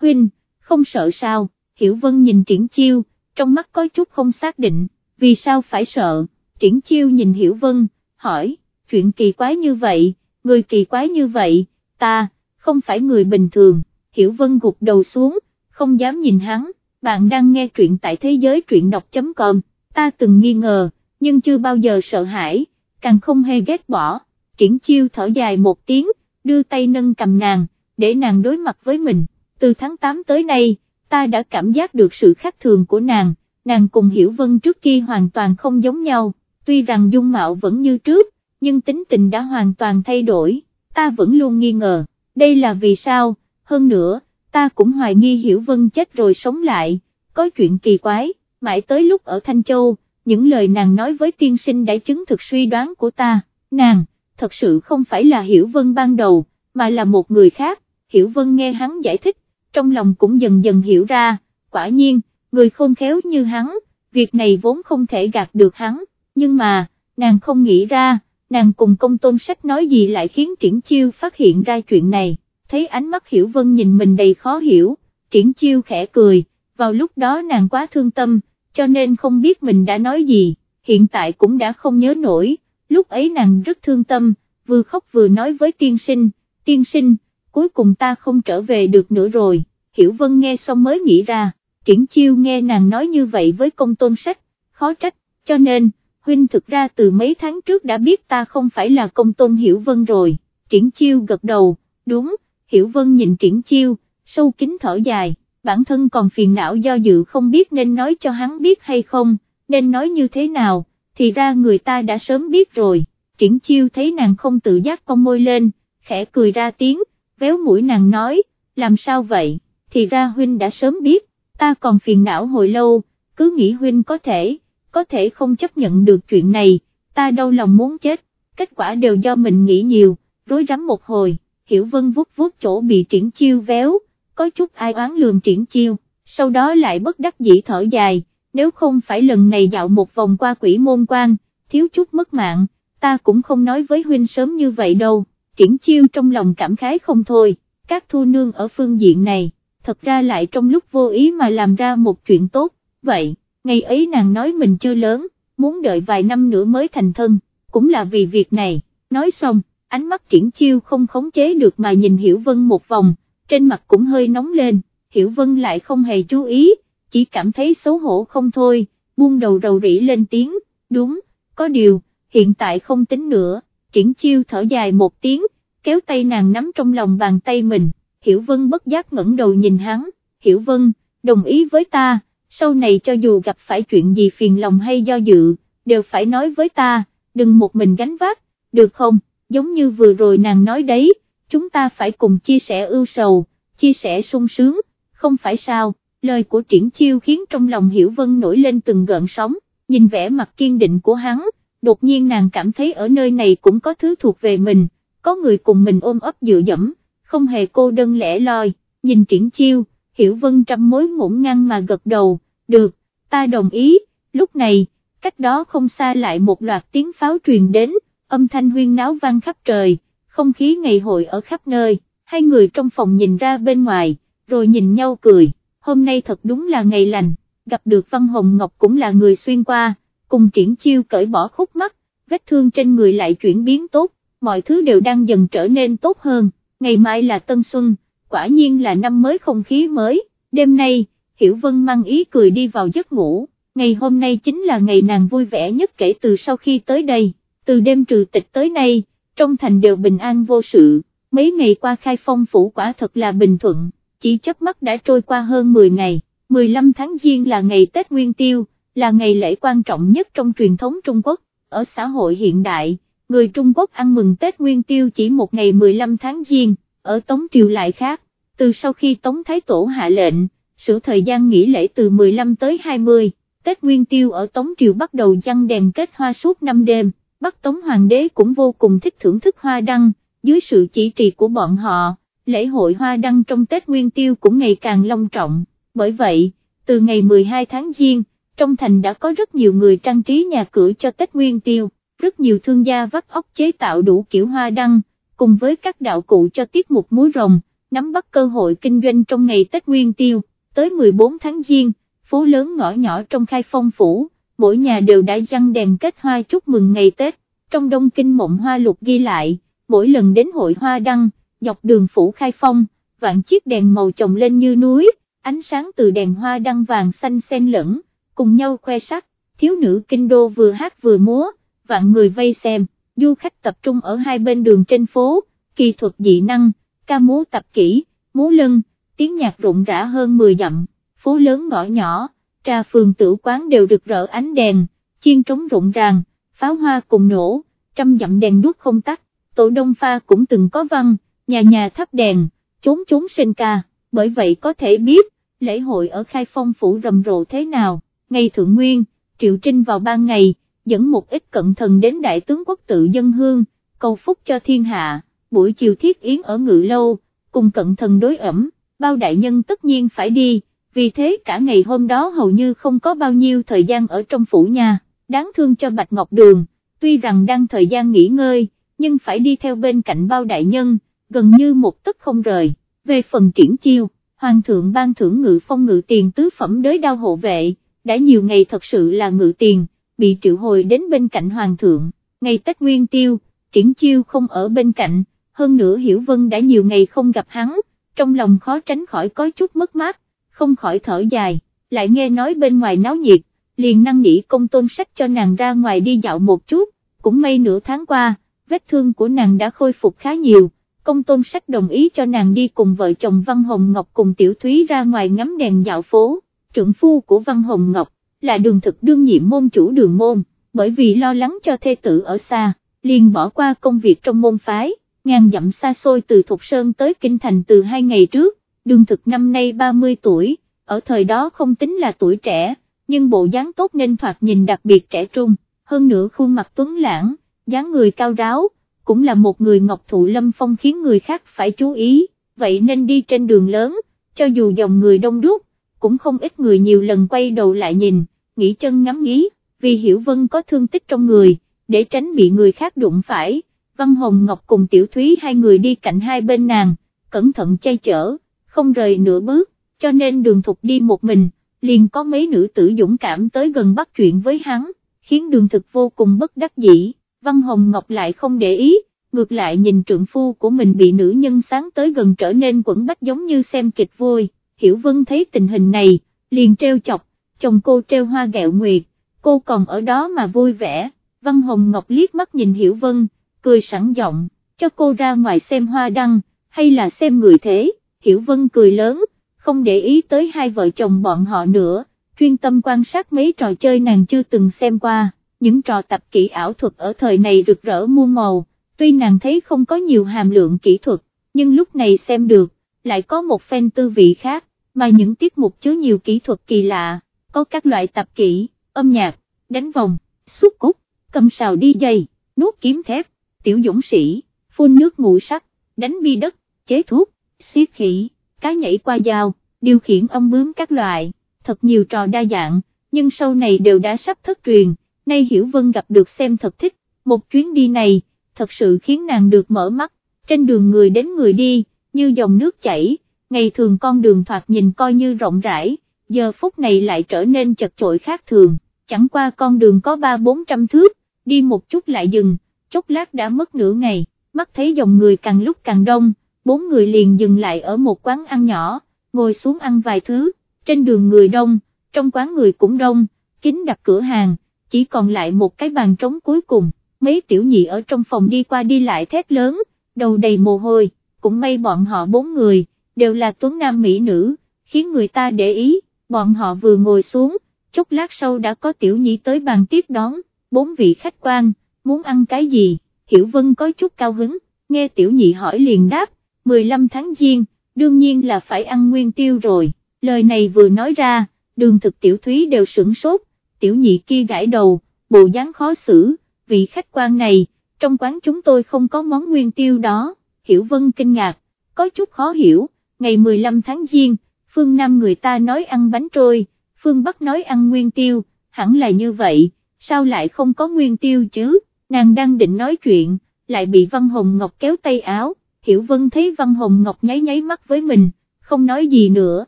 huynh, không sợ sao, hiểu vân nhìn triển chiêu, trong mắt có chút không xác định, vì sao phải sợ, triển chiêu nhìn hiểu vân, hỏi, chuyện kỳ quái như vậy, người kỳ quái như vậy, ta, không phải người bình thường, hiểu vân gục đầu xuống, không dám nhìn hắn, bạn đang nghe truyện tại thế giới truyện đọc.com, ta từng nghi ngờ, nhưng chưa bao giờ sợ hãi, càng không hề ghét bỏ, triển chiêu thở dài một tiếng, đưa tay nâng cầm nàng, để nàng đối mặt với mình, từ tháng 8 tới nay, ta đã cảm giác được sự khác thường của nàng, nàng cùng Hiểu Vân trước kia hoàn toàn không giống nhau, tuy rằng dung mạo vẫn như trước, nhưng tính tình đã hoàn toàn thay đổi, ta vẫn luôn nghi ngờ, đây là vì sao, hơn nữa, ta cũng hoài nghi Hiểu Vân chết rồi sống lại, có chuyện kỳ quái, mãi tới lúc ở Thanh Châu, những lời nàng nói với tiên sinh đã chứng thực suy đoán của ta, nàng, thật sự không phải là Hiểu Vân ban đầu, mà là một người khác, Hiểu Vân nghe hắn giải thích, trong lòng cũng dần dần hiểu ra, quả nhiên, người khôn khéo như hắn, việc này vốn không thể gạt được hắn, nhưng mà, nàng không nghĩ ra, nàng cùng công tôn sách nói gì lại khiến triển chiêu phát hiện ra chuyện này, thấy ánh mắt Hiểu Vân nhìn mình đầy khó hiểu, triển chiêu khẽ cười, vào lúc đó nàng quá thương tâm, cho nên không biết mình đã nói gì, hiện tại cũng đã không nhớ nổi, lúc ấy nàng rất thương tâm, vừa khóc vừa nói với tiên sinh, tiên sinh, cuối cùng ta không trở về được nữa rồi, Hiểu Vân nghe xong mới nghĩ ra, triển chiêu nghe nàng nói như vậy với công tôn sách, khó trách, cho nên, huynh thực ra từ mấy tháng trước đã biết ta không phải là công tôn Hiểu Vân rồi, triển chiêu gật đầu, đúng, Hiểu Vân nhìn triển chiêu, sâu kín thở dài, bản thân còn phiền não do dự không biết nên nói cho hắn biết hay không, nên nói như thế nào, thì ra người ta đã sớm biết rồi, triển chiêu thấy nàng không tự giác cong môi lên, khẽ cười ra tiếng, véo mũi nàng nói, làm sao vậy, thì ra huynh đã sớm biết, ta còn phiền não hồi lâu, cứ nghĩ huynh có thể, có thể không chấp nhận được chuyện này, ta đau lòng muốn chết, kết quả đều do mình nghĩ nhiều, rối rắm một hồi, hiểu vân vuốt vuốt chỗ bị triển chiêu véo, có chút ai oán lườm triển chiêu, sau đó lại bất đắc dĩ thở dài, nếu không phải lần này dạo một vòng qua quỷ môn quan, thiếu chút mất mạng, ta cũng không nói với huynh sớm như vậy đâu, triển chiêu trong lòng cảm khái không thôi, các thu nương ở phương diện này, thật ra lại trong lúc vô ý mà làm ra một chuyện tốt, vậy, ngày ấy nàng nói mình chưa lớn, muốn đợi vài năm nữa mới thành thân, cũng là vì việc này, nói xong, ánh mắt triển chiêu không khống chế được mà nhìn Hiểu Vân một vòng, trên mặt cũng hơi nóng lên, Hiểu Vân lại không hề chú ý, chỉ cảm thấy xấu hổ không thôi, buông đầu rầu rĩ lên tiếng, đúng, có điều, hiện tại không tính nữa, triển chiêu thở dài một tiếng, kéo tay nàng nắm trong lòng bàn tay mình, Hiểu Vân bất giác ngẩng đầu nhìn hắn, Hiểu Vân, đồng ý với ta, sau này cho dù gặp phải chuyện gì phiền lòng hay do dự, đều phải nói với ta, đừng một mình gánh vác, được không, giống như vừa rồi nàng nói đấy, chúng ta phải cùng chia sẻ ưu sầu, chia sẻ sung sướng, không phải sao, lời của triển chiêu khiến trong lòng Hiểu Vân nổi lên từng gợn sóng, nhìn vẻ mặt kiên định của hắn, đột nhiên nàng cảm thấy ở nơi này cũng có thứ thuộc về mình, có người cùng mình ôm ấp dựa dẫm, không hề cô đơn lẻ loi, nhìn triển chiêu, Hiểu Vân trăm mối ngổn ngang mà gật đầu, được, ta đồng ý, lúc này, cách đó không xa lại một loạt tiếng pháo truyền đến, âm thanh huyên náo vang khắp trời, không khí ngày hội ở khắp nơi, hai người trong phòng nhìn ra bên ngoài, rồi nhìn nhau cười, hôm nay thật đúng là ngày lành, gặp được Văn Hồng Ngọc cũng là người xuyên qua, cùng triển chiêu cởi bỏ khúc mắt, vết thương trên người lại chuyển biến tốt, mọi thứ đều đang dần trở nên tốt hơn, ngày mai là Tân Xuân, quả nhiên là năm mới không khí mới, đêm nay, Hiểu Vân mang ý cười đi vào giấc ngủ, ngày hôm nay chính là ngày nàng vui vẻ nhất kể từ sau khi tới đây, từ đêm trừ tịch tới nay, trong thành đều bình an vô sự, mấy ngày qua khai phong phủ quả thật là bình thuận, chỉ chớp mắt đã trôi qua hơn 10 ngày, 15 tháng Giêng là ngày Tết Nguyên Tiêu, là ngày lễ quan trọng nhất trong truyền thống Trung Quốc, ở xã hội hiện đại, người Trung Quốc ăn mừng Tết Nguyên Tiêu chỉ một ngày 15 tháng Giêng, ở Tống Triều lại khác, từ sau khi Tống Thái Tổ hạ lệnh, sửa thời gian nghỉ lễ từ 15 tới 20, Tết Nguyên Tiêu ở Tống Triều bắt đầu dăng đèn kết hoa suốt năm đêm, Bắc Tống Hoàng đế cũng vô cùng thích thưởng thức hoa đăng, dưới sự chỉ trì của bọn họ, lễ hội hoa đăng trong Tết Nguyên Tiêu cũng ngày càng long trọng, bởi vậy, từ ngày 12 tháng Giêng, trong thành đã có rất nhiều người trang trí nhà cửa cho Tết Nguyên Tiêu, rất nhiều thương gia vắt óc chế tạo đủ kiểu hoa đăng, cùng với các đạo cụ cho tiết mục múa rồng, nắm bắt cơ hội kinh doanh trong ngày Tết Nguyên Tiêu, tới 14 tháng Giêng, phố lớn ngõ nhỏ trong khai phong phủ, mỗi nhà đều đã dăng đèn kết hoa chúc mừng ngày Tết, trong đông kinh mộng hoa lục ghi lại, mỗi lần đến hội hoa đăng, dọc đường phủ khai phong, vạn chiếc đèn màu chồng lên như núi, ánh sáng từ đèn hoa đăng vàng xanh xen lẫn, cùng nhau khoe sắc, thiếu nữ kinh đô vừa hát vừa múa, vạn người vây xem, du khách tập trung ở hai bên đường trên phố, kỳ thuật dị năng, ca múa tập kỹ, múa lân, tiếng nhạc rụng rã hơn 10 dặm, phố lớn ngõ nhỏ, trà phường tử quán đều rực rỡ ánh đèn, chiên trống rộn ràng, pháo hoa cùng nổ, trăm dặm đèn đuốc không tắt, tổ đông pha cũng từng có văn, nhà nhà thắp đèn, trốn trốn sinh ca, bởi vậy có thể biết, lễ hội ở khai phong phủ rầm rộ thế nào, ngày thượng nguyên, triệu trinh vào ban ngày, dẫn một ít cận thần đến đại tướng quốc tự dân hương, cầu phúc cho thiên hạ, buổi chiều thiết yến ở ngự lâu, cùng cận thần đối ẩm, bao đại nhân tất nhiên phải đi, vì thế cả ngày hôm đó hầu như không có bao nhiêu thời gian ở trong phủ nhà, đáng thương cho Bạch Ngọc Đường, tuy rằng đang thời gian nghỉ ngơi, nhưng phải đi theo bên cạnh bao đại nhân, gần như một tức không rời, về phần triển chiêu, Hoàng thượng ban thưởng ngự phong ngự tiền tứ phẩm đới đao hộ vệ, đã nhiều ngày thật sự là ngự tiền, bị triệu hồi đến bên cạnh Hoàng thượng, ngày Tết Nguyên Tiêu, triển chiêu không ở bên cạnh, hơn nữa Hiểu Vân đã nhiều ngày không gặp hắn, trong lòng khó tránh khỏi có chút mất mát, không khỏi thở dài, lại nghe nói bên ngoài náo nhiệt, liền năng nỉ công tôn sách cho nàng ra ngoài đi dạo một chút, cũng may nửa tháng qua, vết thương của nàng đã khôi phục khá nhiều, công tôn sách đồng ý cho nàng đi cùng vợ chồng Văn Hồng Ngọc cùng Tiểu Thúy ra ngoài ngắm đèn dạo phố, trưởng phu của Văn Hồng Ngọc, là đường thực đương nhiệm môn chủ đường môn, bởi vì lo lắng cho thê tử ở xa, liền bỏ qua công việc trong môn phái, ngàn dặm xa xôi từ Thục Sơn tới Kinh Thành từ hai ngày trước, đường thực năm nay 30 tuổi, ở thời đó không tính là tuổi trẻ, nhưng bộ dáng tốt nên thoạt nhìn đặc biệt trẻ trung, hơn nữa khuôn mặt tuấn lãng, dáng người cao ráo, cũng là một người ngọc thụ lâm phong khiến người khác phải chú ý, vậy nên đi trên đường lớn, cho dù dòng người đông đúc, cũng không ít người nhiều lần quay đầu lại nhìn, nghĩ chân ngắm nghĩ, vì Hiểu Vân có thương tích trong người, để tránh bị người khác đụng phải, Văn Hồng Ngọc cùng Tiểu Thúy hai người đi cạnh hai bên nàng, cẩn thận chay chở, không rời nửa bước, cho nên đường thục đi một mình, liền có mấy nữ tử dũng cảm tới gần bắt chuyện với hắn, khiến đường thực vô cùng bất đắc dĩ, Văn Hồng Ngọc lại không để ý, ngược lại nhìn trượng phu của mình bị nữ nhân sáng tới gần trở nên quẩn bách giống như xem kịch vui, Hiểu Vân thấy tình hình này, liền treo chọc, chồng cô treo hoa gẹo nguyệt, cô còn ở đó mà vui vẻ, Văn Hồng Ngọc liếc mắt nhìn Hiểu Vân, cười sẵn giọng, cho cô ra ngoài xem hoa đăng, hay là xem người thế, Hiểu Vân cười lớn, không để ý tới hai vợ chồng bọn họ nữa, chuyên tâm quan sát mấy trò chơi nàng chưa từng xem qua, những trò tập kỹ ảo thuật ở thời này rực rỡ muôn màu, tuy nàng thấy không có nhiều hàm lượng kỹ thuật, nhưng lúc này xem được, lại có một phen tư vị khác, mà những tiết mục chứa nhiều kỹ thuật kỳ lạ, có các loại tập kỹ, âm nhạc, đánh vòng, xuất cúc, cầm sào đi dây, nuốt kiếm thép, tiểu dũng sĩ, phun nước ngũ sắc, đánh bi đất, chế thuốc, xiết khỉ, cá nhảy qua dao, điều khiển ong bướm các loại, thật nhiều trò đa dạng, nhưng sau này đều đã sắp thất truyền, nay Hiểu Vân gặp được xem thật thích, một chuyến đi này, thật sự khiến nàng được mở mắt, trên đường người đến người đi, như dòng nước chảy, ngày thường con đường thoạt nhìn coi như rộng rãi, giờ phút này lại trở nên chật chội khác thường, chẳng qua con đường có ba bốn trăm thước, đi một chút lại dừng, chốc lát đã mất nửa ngày, mắt thấy dòng người càng lúc càng đông, bốn người liền dừng lại ở một quán ăn nhỏ, ngồi xuống ăn vài thứ, trên đường người đông, trong quán người cũng đông, kính đặt cửa hàng, chỉ còn lại một cái bàn trống cuối cùng, mấy tiểu nhị ở trong phòng đi qua đi lại thét lớn, đầu đầy mồ hôi, cũng may bọn họ bốn người, đều là tuấn nam mỹ nữ, khiến người ta để ý, bọn họ vừa ngồi xuống, chốc lát sau đã có tiểu nhị tới bàn tiếp đón, bốn vị khách quan, muốn ăn cái gì, Hiểu Vân có chút cao hứng, nghe tiểu nhị hỏi liền đáp, 15 tháng giêng, đương nhiên là phải ăn nguyên tiêu rồi, lời này vừa nói ra, đường thực tiểu thúy đều sửng sốt, tiểu nhị kia gãi đầu, bộ dáng khó xử, vị khách quan này, trong quán chúng tôi không có món nguyên tiêu đó, Hiểu Vân kinh ngạc, có chút khó hiểu, ngày 15 tháng giêng, phương Nam người ta nói ăn bánh trôi, phương Bắc nói ăn nguyên tiêu, hẳn là như vậy, sao lại không có nguyên tiêu chứ, nàng đang định nói chuyện, lại bị Văn Hồng Ngọc kéo tay áo, Hiểu Vân thấy Văn Hồng Ngọc nháy nháy mắt với mình, không nói gì nữa,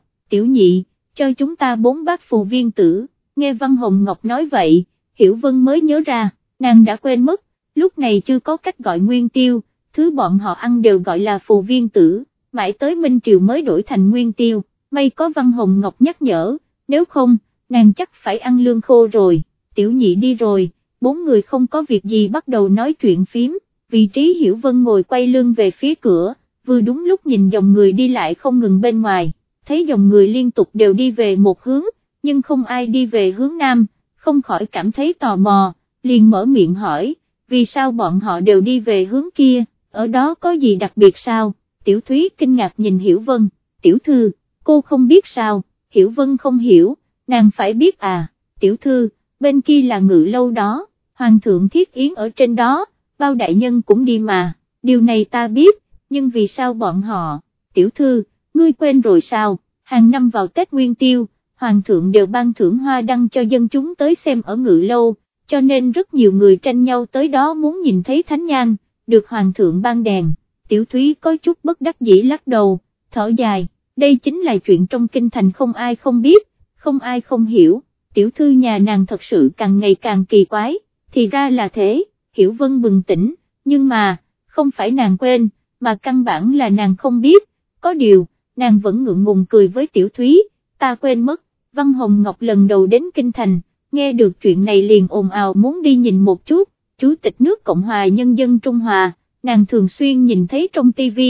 tiểu nhị, cho chúng ta bốn bát phù viên tử, nghe Văn Hồng Ngọc nói vậy, Hiểu Vân mới nhớ ra, nàng đã quên mất, lúc này chưa có cách gọi nguyên tiêu, thứ bọn họ ăn đều gọi là phù viên tử, mãi tới Minh Triều mới đổi thành nguyên tiêu, may có Văn Hồng Ngọc nhắc nhở, nếu không, nàng chắc phải ăn lương khô rồi, tiểu nhị đi rồi, bốn người không có việc gì bắt đầu nói chuyện phím, vị trí Hiểu Vân ngồi quay lưng về phía cửa, vừa đúng lúc nhìn dòng người đi lại không ngừng bên ngoài, thấy dòng người liên tục đều đi về một hướng, nhưng không ai đi về hướng nam, không khỏi cảm thấy tò mò, liền mở miệng hỏi, vì sao bọn họ đều đi về hướng kia, ở đó có gì đặc biệt sao, tiểu thúy kinh ngạc nhìn Hiểu Vân, tiểu thư, cô không biết sao, Hiểu Vân không hiểu, nàng phải biết à, tiểu thư, bên kia là ngự lâu đó, hoàng thượng thiết yến ở trên đó, bao đại nhân cũng đi mà, điều này ta biết, nhưng vì sao bọn họ, tiểu thư, ngươi quên rồi sao, hàng năm vào Tết Nguyên Tiêu, hoàng thượng đều ban thưởng hoa đăng cho dân chúng tới xem ở ngự lâu, cho nên rất nhiều người tranh nhau tới đó muốn nhìn thấy thánh nhang, được hoàng thượng ban đèn, tiểu thúy có chút bất đắc dĩ lắc đầu, thở dài, đây chính là chuyện trong kinh thành không ai không biết, không ai không hiểu, tiểu thư nhà nàng thật sự càng ngày càng kỳ quái, thì ra là thế, hiểu vân bừng tỉnh, nhưng mà, không phải nàng quên, mà căn bản là nàng không biết, có điều, nàng vẫn ngượng ngùng cười với tiểu thúy, ta quên mất, Văn Hồng Ngọc lần đầu đến Kinh Thành, nghe được chuyện này liền ồn ào muốn đi nhìn một chút, Chủ tịch nước Cộng hòa Nhân dân Trung Hòa, nàng thường xuyên nhìn thấy trong TV,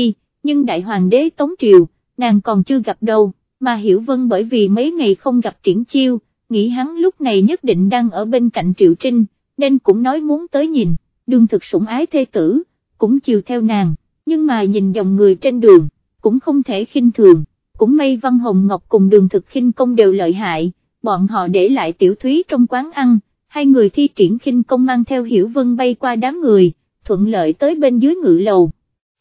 nhưng Đại Hoàng đế Tống Triều, nàng còn chưa gặp đâu, mà Hiểu Vân bởi vì mấy ngày không gặp triển chiêu, nghĩ hắn lúc này nhất định đang ở bên cạnh Triệu Trinh, nên cũng nói muốn tới nhìn, đường thực sủng ái thê tử, cũng chiều theo nàng, nhưng mà nhìn dòng người trên đường, cũng không thể khinh thường, cũng may Văn Hồng Ngọc cùng đường thực khinh công đều lợi hại, bọn họ để lại tiểu thúy trong quán ăn, hai người thi triển khinh công mang theo Hiểu Vân bay qua đám người, thuận lợi tới bên dưới ngự lầu.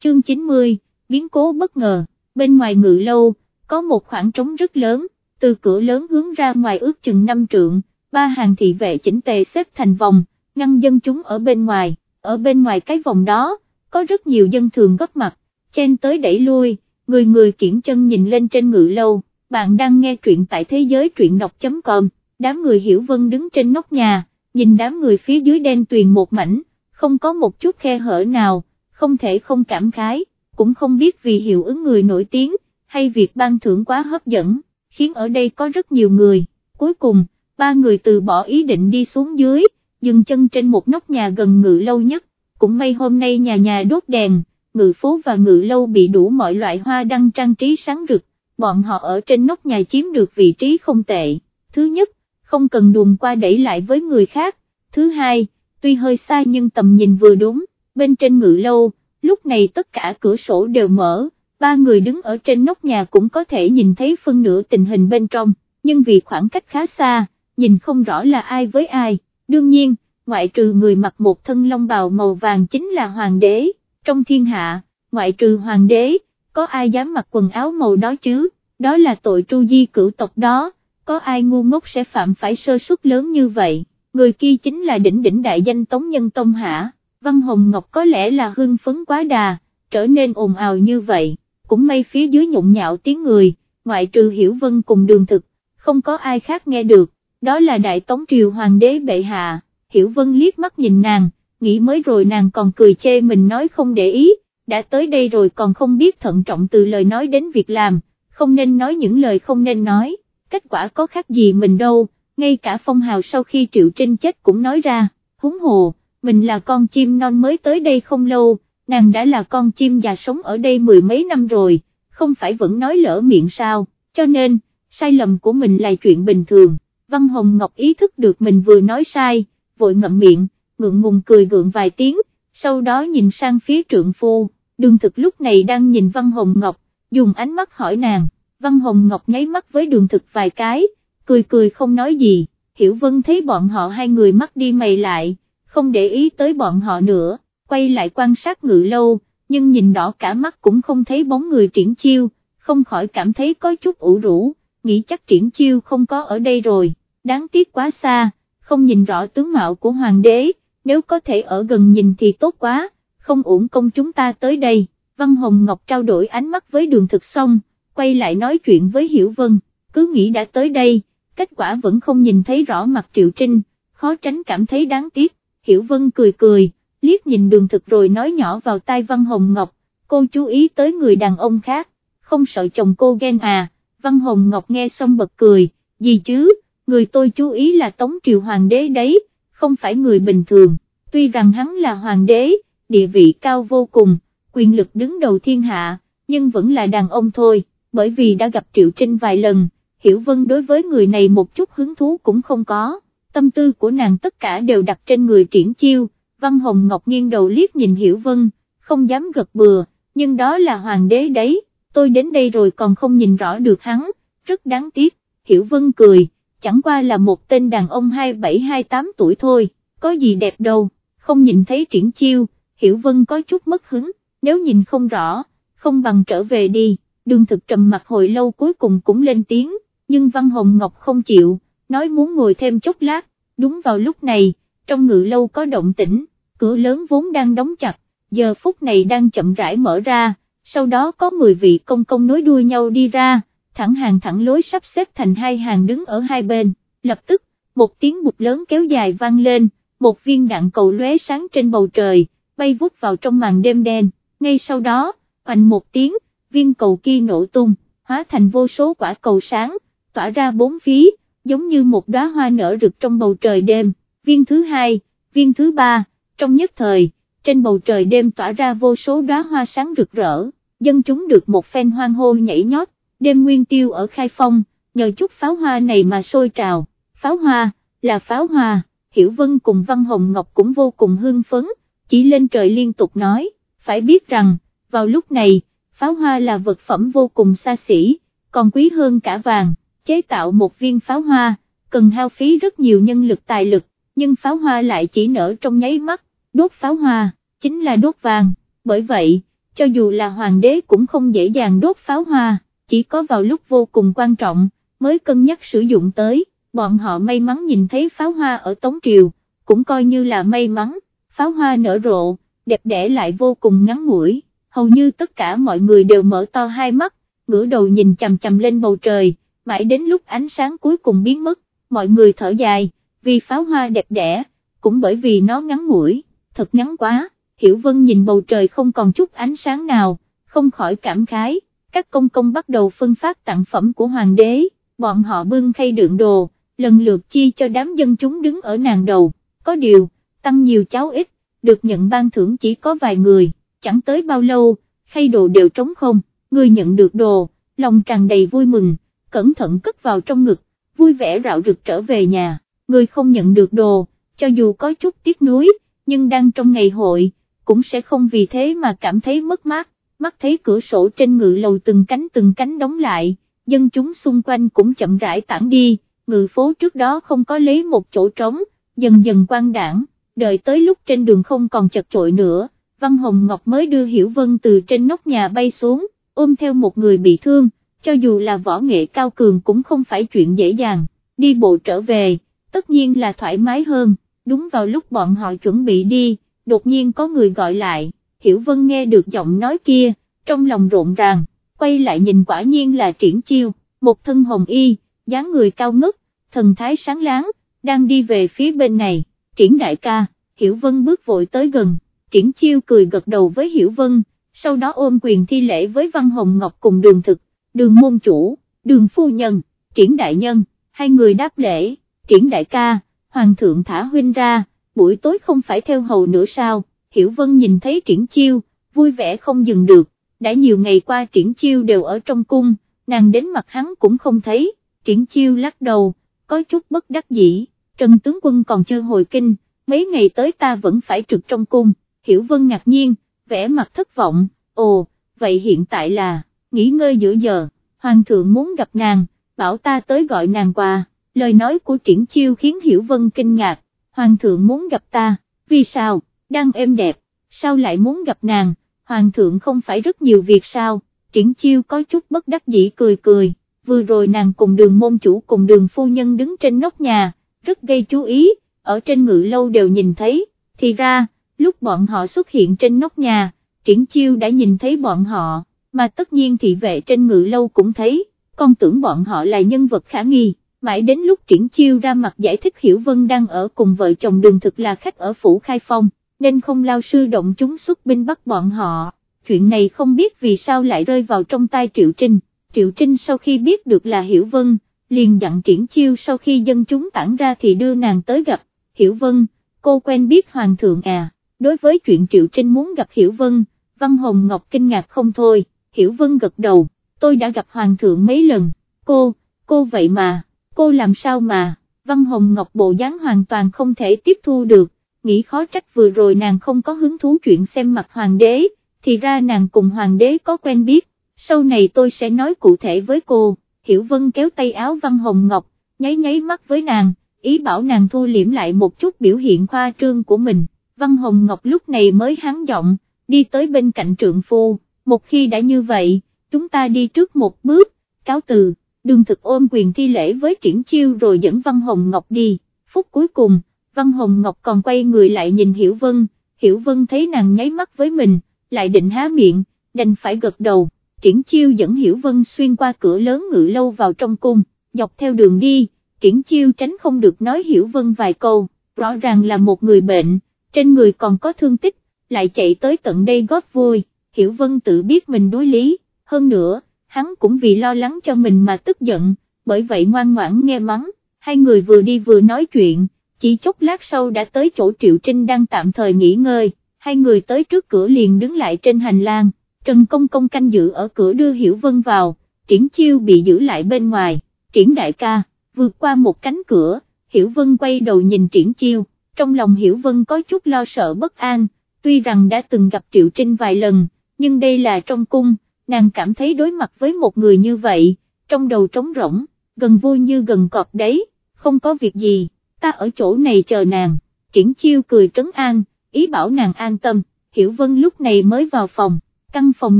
Chương 90, biến cố bất ngờ, bên ngoài ngự lâu, có một khoảng trống rất lớn, từ cửa lớn hướng ra ngoài ước chừng năm trượng, ba hàng thị vệ chỉnh tề xếp thành vòng, ngăn dân chúng ở bên ngoài, ở bên ngoài cái vòng đó, có rất nhiều dân thường gấp mặt, chen tới đẩy lui, người người kiển chân nhìn lên trên ngự lâu, bạn đang nghe truyện tại thế giới truyện đọc.com, đám người hiểu vân đứng trên nóc nhà, nhìn đám người phía dưới đen tuyền một mảnh, không có một chút khe hở nào, không thể không cảm khái, cũng không biết vì hiệu ứng người nổi tiếng, hay việc ban thưởng quá hấp dẫn, khiến ở đây có rất nhiều người, cuối cùng, ba người từ bỏ ý định đi xuống dưới, dừng chân trên một nóc nhà gần ngự lâu nhất, cũng may hôm nay nhà nhà đốt đèn, ngự phố và ngự lâu bị đủ mọi loại hoa đăng trang trí sáng rực, bọn họ ở trên nóc nhà chiếm được vị trí không tệ, thứ nhất, không cần đùm qua đẩy lại với người khác, thứ hai, tuy hơi xa nhưng tầm nhìn vừa đúng, bên trên ngự lâu, lúc này tất cả cửa sổ đều mở, ba người đứng ở trên nóc nhà cũng có thể nhìn thấy phân nửa tình hình bên trong, nhưng vì khoảng cách khá xa, nhìn không rõ là ai với ai, đương nhiên, ngoại trừ người mặc một thân long bào màu vàng chính là hoàng đế, trong thiên hạ, ngoại trừ hoàng đế, có ai dám mặc quần áo màu đó chứ, đó là tội tru di cửu tộc đó, có ai ngu ngốc sẽ phạm phải sơ suất lớn như vậy, người kia chính là đỉnh đỉnh đại danh Tống Nhân Tông hả, Văn Hồng Ngọc có lẽ là hưng phấn quá đà, trở nên ồn ào như vậy, cũng may phía dưới nhộn nhạo tiếng người, ngoại trừ Hiểu Vân cùng đường thực, không có ai khác nghe được, đó là Đại Tống Triều Hoàng đế bệ hạ, Hiểu Vân liếc mắt nhìn nàng, nghĩ mới rồi nàng còn cười chê mình nói không để ý, đã tới đây rồi còn không biết thận trọng từ lời nói đến việc làm, không nên nói những lời không nên nói, kết quả có khác gì mình đâu, ngay cả phong hào sau khi Triệu Trinh chết cũng nói ra, húng hồ, mình là con chim non mới tới đây không lâu, nàng đã là con chim già sống ở đây mười mấy năm rồi, không phải vẫn nói lỡ miệng sao, cho nên, sai lầm của mình là chuyện bình thường, Văn Hồng Ngọc ý thức được mình vừa nói sai, vội ngậm miệng, ngượng ngùng cười gượng vài tiếng, sau đó nhìn sang phía trượng phu, đường thực lúc này đang nhìn Văn Hồng Ngọc, dùng ánh mắt hỏi nàng, Văn Hồng Ngọc nháy mắt với đường thực vài cái, cười cười không nói gì, Hiểu Vân thấy bọn họ hai người mắt đi mày lại, không để ý tới bọn họ nữa, quay lại quan sát ngự lâu, nhưng nhìn đỏ cả mắt cũng không thấy bóng người triển chiêu, không khỏi cảm thấy có chút ủ rũ, nghĩ chắc triển chiêu không có ở đây rồi, đáng tiếc quá xa, không nhìn rõ tướng mạo của hoàng đế, nếu có thể ở gần nhìn thì tốt quá, không uổng công chúng ta tới đây, Văn Hồng Ngọc trao đổi ánh mắt với đường thực xong, quay lại nói chuyện với Hiểu Vân, cứ nghĩ đã tới đây, kết quả vẫn không nhìn thấy rõ mặt Triệu Trinh, khó tránh cảm thấy đáng tiếc, Hiểu Vân cười cười, liếc nhìn đường thực rồi nói nhỏ vào tai Văn Hồng Ngọc, cô chú ý tới người đàn ông khác, không sợ chồng cô ghen à, Văn Hồng Ngọc nghe xong bật cười, gì chứ, người tôi chú ý là Tống Triều Hoàng đế đấy, không phải người bình thường, tuy rằng hắn là Hoàng đế, địa vị cao vô cùng, quyền lực đứng đầu thiên hạ, nhưng vẫn là đàn ông thôi, bởi vì đã gặp Triệu Trinh vài lần, Hiểu Vân đối với người này một chút hứng thú cũng không có, tâm tư của nàng tất cả đều đặt trên người triển chiêu, Văn Hồng Ngọc nghiêng đầu liếc nhìn Hiểu Vân, không dám gật bừa, nhưng đó là hoàng đế đấy, tôi đến đây rồi còn không nhìn rõ được hắn, rất đáng tiếc, Hiểu Vân cười, chẳng qua là một tên đàn ông 27-28 tuổi thôi, có gì đẹp đâu, không nhìn thấy triển chiêu, Hiểu Vân có chút mất hứng, nếu nhìn không rõ, không bằng trở về đi, đường thực trầm mặt hồi lâu cuối cùng cũng lên tiếng, nhưng Văn Hồng Ngọc không chịu, nói muốn ngồi thêm chốc lát, đúng vào lúc này, trong ngự lâu có động tĩnh, cửa lớn vốn đang đóng chặt, giờ phút này đang chậm rãi mở ra, sau đó có 10 vị công công nối đuôi nhau đi ra, thẳng hàng thẳng lối sắp xếp thành hai hàng đứng ở hai bên, lập tức, một tiếng bụt lớn kéo dài vang lên, một viên đạn cầu lóe sáng trên bầu trời, bay vút vào trong màn đêm đen, ngay sau đó, hoành một tiếng, viên cầu kia nổ tung, hóa thành vô số quả cầu sáng, tỏa ra bốn phía, giống như một đóa hoa nở rực trong bầu trời đêm, viên thứ hai, viên thứ ba, trong nhất thời, trên bầu trời đêm tỏa ra vô số đóa hoa sáng rực rỡ, dân chúng được một phen hoang hô nhảy nhót, đêm nguyên tiêu ở khai phong, nhờ chút pháo hoa này mà sôi trào, pháo hoa, là pháo hoa, Hiểu Vân cùng Văn Hồng Ngọc cũng vô cùng hưng phấn, chỉ lên trời liên tục nói, phải biết rằng, vào lúc này, pháo hoa là vật phẩm vô cùng xa xỉ, còn quý hơn cả vàng, chế tạo một viên pháo hoa, cần hao phí rất nhiều nhân lực tài lực, nhưng pháo hoa lại chỉ nở trong nháy mắt, đốt pháo hoa, chính là đốt vàng, bởi vậy, cho dù là hoàng đế cũng không dễ dàng đốt pháo hoa, chỉ có vào lúc vô cùng quan trọng, mới cân nhắc sử dụng tới, bọn họ may mắn nhìn thấy pháo hoa ở Tống Triều, cũng coi như là may mắn, pháo hoa nở rộ, đẹp đẽ lại vô cùng ngắn ngủi, hầu như tất cả mọi người đều mở to hai mắt, ngửa đầu nhìn chằm chằm lên bầu trời, mãi đến lúc ánh sáng cuối cùng biến mất, mọi người thở dài, vì pháo hoa đẹp đẽ, cũng bởi vì nó ngắn ngủi, thật ngắn quá, Hiểu Vân nhìn bầu trời không còn chút ánh sáng nào, không khỏi cảm khái, các công công bắt đầu phân phát tặng phẩm của hoàng đế, bọn họ bưng khay đựng đồ, lần lượt chi cho đám dân chúng đứng ở nàng đầu, có điều, tăng nhiều cháu ít, được nhận ban thưởng chỉ có vài người, chẳng tới bao lâu, khay đồ đều trống không, người nhận được đồ, lòng tràn đầy vui mừng, cẩn thận cất vào trong ngực, vui vẻ rạo rực trở về nhà, người không nhận được đồ, cho dù có chút tiếc nuối, nhưng đang trong ngày hội, cũng sẽ không vì thế mà cảm thấy mất mát, mắt thấy cửa sổ trên ngự lầu từng cánh từng cánh đóng lại, dân chúng xung quanh cũng chậm rãi tản đi, ngự phố trước đó không có lấy một chỗ trống, dần dần quan đảng, đợi tới lúc trên đường không còn chật chội nữa, Văn Hồng Ngọc mới đưa Hiểu Vân từ trên nóc nhà bay xuống, ôm theo một người bị thương, cho dù là võ nghệ cao cường cũng không phải chuyện dễ dàng, đi bộ trở về, tất nhiên là thoải mái hơn, đúng vào lúc bọn họ chuẩn bị đi, đột nhiên có người gọi lại, Hiểu Vân nghe được giọng nói kia, trong lòng rộn ràng, quay lại nhìn quả nhiên là triển chiêu, một thân hồng y, dáng người cao ngất, thần thái sáng láng, đang đi về phía bên này, triển đại ca, Hiểu Vân bước vội tới gần, triển chiêu cười gật đầu với Hiểu Vân, sau đó ôm quyền thi lễ với Văn Hồng Ngọc cùng đường thực, đường môn chủ, đường phu nhân, triển đại nhân, hai người đáp lễ, triển đại ca, hoàng thượng thả huynh ra, buổi tối không phải theo hầu nữa sao, Hiểu Vân nhìn thấy triển chiêu, vui vẻ không dừng được, đã nhiều ngày qua triển chiêu đều ở trong cung, nàng đến mặt hắn cũng không thấy, triển chiêu lắc đầu, có chút bất đắc dĩ, Trần tướng quân còn chưa hồi kinh, mấy ngày tới ta vẫn phải trực trong cung, Hiểu Vân ngạc nhiên, vẻ mặt thất vọng, ồ, vậy hiện tại là, nghỉ ngơi giữa giờ, Hoàng thượng muốn gặp nàng, bảo ta tới gọi nàng qua, lời nói của triển chiêu khiến Hiểu Vân kinh ngạc, Hoàng thượng muốn gặp ta, vì sao, đang êm đẹp, sao lại muốn gặp nàng, Hoàng thượng không phải rất nhiều việc sao, triển chiêu có chút bất đắc dĩ cười cười, vừa rồi nàng cùng đường môn chủ cùng đường phu nhân đứng trên nóc nhà, rất gây chú ý, ở trên ngự lâu đều nhìn thấy, thì ra, lúc bọn họ xuất hiện trên nóc nhà, triển chiêu đã nhìn thấy bọn họ, mà tất nhiên thị vệ trên ngự lâu cũng thấy, con tưởng bọn họ là nhân vật khả nghi, mãi đến lúc triển chiêu ra mặt giải thích Hiểu Vân đang ở cùng vợ chồng đường thực là khách ở phủ khai phong, nên không lao sư động chúng xuất binh bắt bọn họ, chuyện này không biết vì sao lại rơi vào trong tay Triệu Trinh, Triệu Trinh sau khi biết được là Hiểu Vân, liền dặn triển chiêu sau khi dân chúng tản ra thì đưa nàng tới gặp, Hiểu Vân, cô quen biết Hoàng thượng à, đối với chuyện Triệu Trinh muốn gặp Hiểu Vân, Văn Hồng Ngọc kinh ngạc không thôi, Hiểu Vân gật đầu, tôi đã gặp Hoàng thượng mấy lần, cô, cô vậy mà, cô làm sao mà, Văn Hồng Ngọc bộ dáng hoàn toàn không thể tiếp thu được, nghĩ khó trách vừa rồi nàng không có hứng thú chuyện xem mặt Hoàng đế, thì ra nàng cùng Hoàng đế có quen biết, sau này tôi sẽ nói cụ thể với cô, Hiểu Vân kéo tay áo Văn Hồng Ngọc, nháy nháy mắt với nàng, ý bảo nàng thu liễm lại một chút biểu hiện khoa trương của mình, Văn Hồng Ngọc lúc này mới háng giọng, đi tới bên cạnh trượng phu, một khi đã như vậy, chúng ta đi trước một bước, cáo từ, đường thực ôm quyền thi lễ với triển chiêu rồi dẫn Văn Hồng Ngọc đi, phút cuối cùng, Văn Hồng Ngọc còn quay người lại nhìn Hiểu Vân, Hiểu Vân thấy nàng nháy mắt với mình, lại định há miệng, đành phải gật đầu, triển chiêu dẫn Hiểu Vân xuyên qua cửa lớn ngự lâu vào trong cung, dọc theo đường đi, triển chiêu tránh không được nói Hiểu Vân vài câu, rõ ràng là một người bệnh, trên người còn có thương tích, lại chạy tới tận đây góp vui, Hiểu Vân tự biết mình đối lý, hơn nữa, hắn cũng vì lo lắng cho mình mà tức giận, bởi vậy ngoan ngoãn nghe mắng, hai người vừa đi vừa nói chuyện, chỉ chốc lát sau đã tới chỗ Triệu Trinh đang tạm thời nghỉ ngơi, hai người tới trước cửa liền đứng lại trên hành lang, Trần Công Công canh giữ ở cửa đưa Hiểu Vân vào, triển chiêu bị giữ lại bên ngoài, triển đại ca, vượt qua một cánh cửa, Hiểu Vân quay đầu nhìn triển chiêu, trong lòng Hiểu Vân có chút lo sợ bất an, tuy rằng đã từng gặp Triệu Trinh vài lần, nhưng đây là trong cung, nàng cảm thấy đối mặt với một người như vậy, trong đầu trống rỗng, gần vui như gần cọp đấy, không có việc gì, ta ở chỗ này chờ nàng, triển chiêu cười trấn an, ý bảo nàng an tâm, Hiểu Vân lúc này mới vào phòng, căn phòng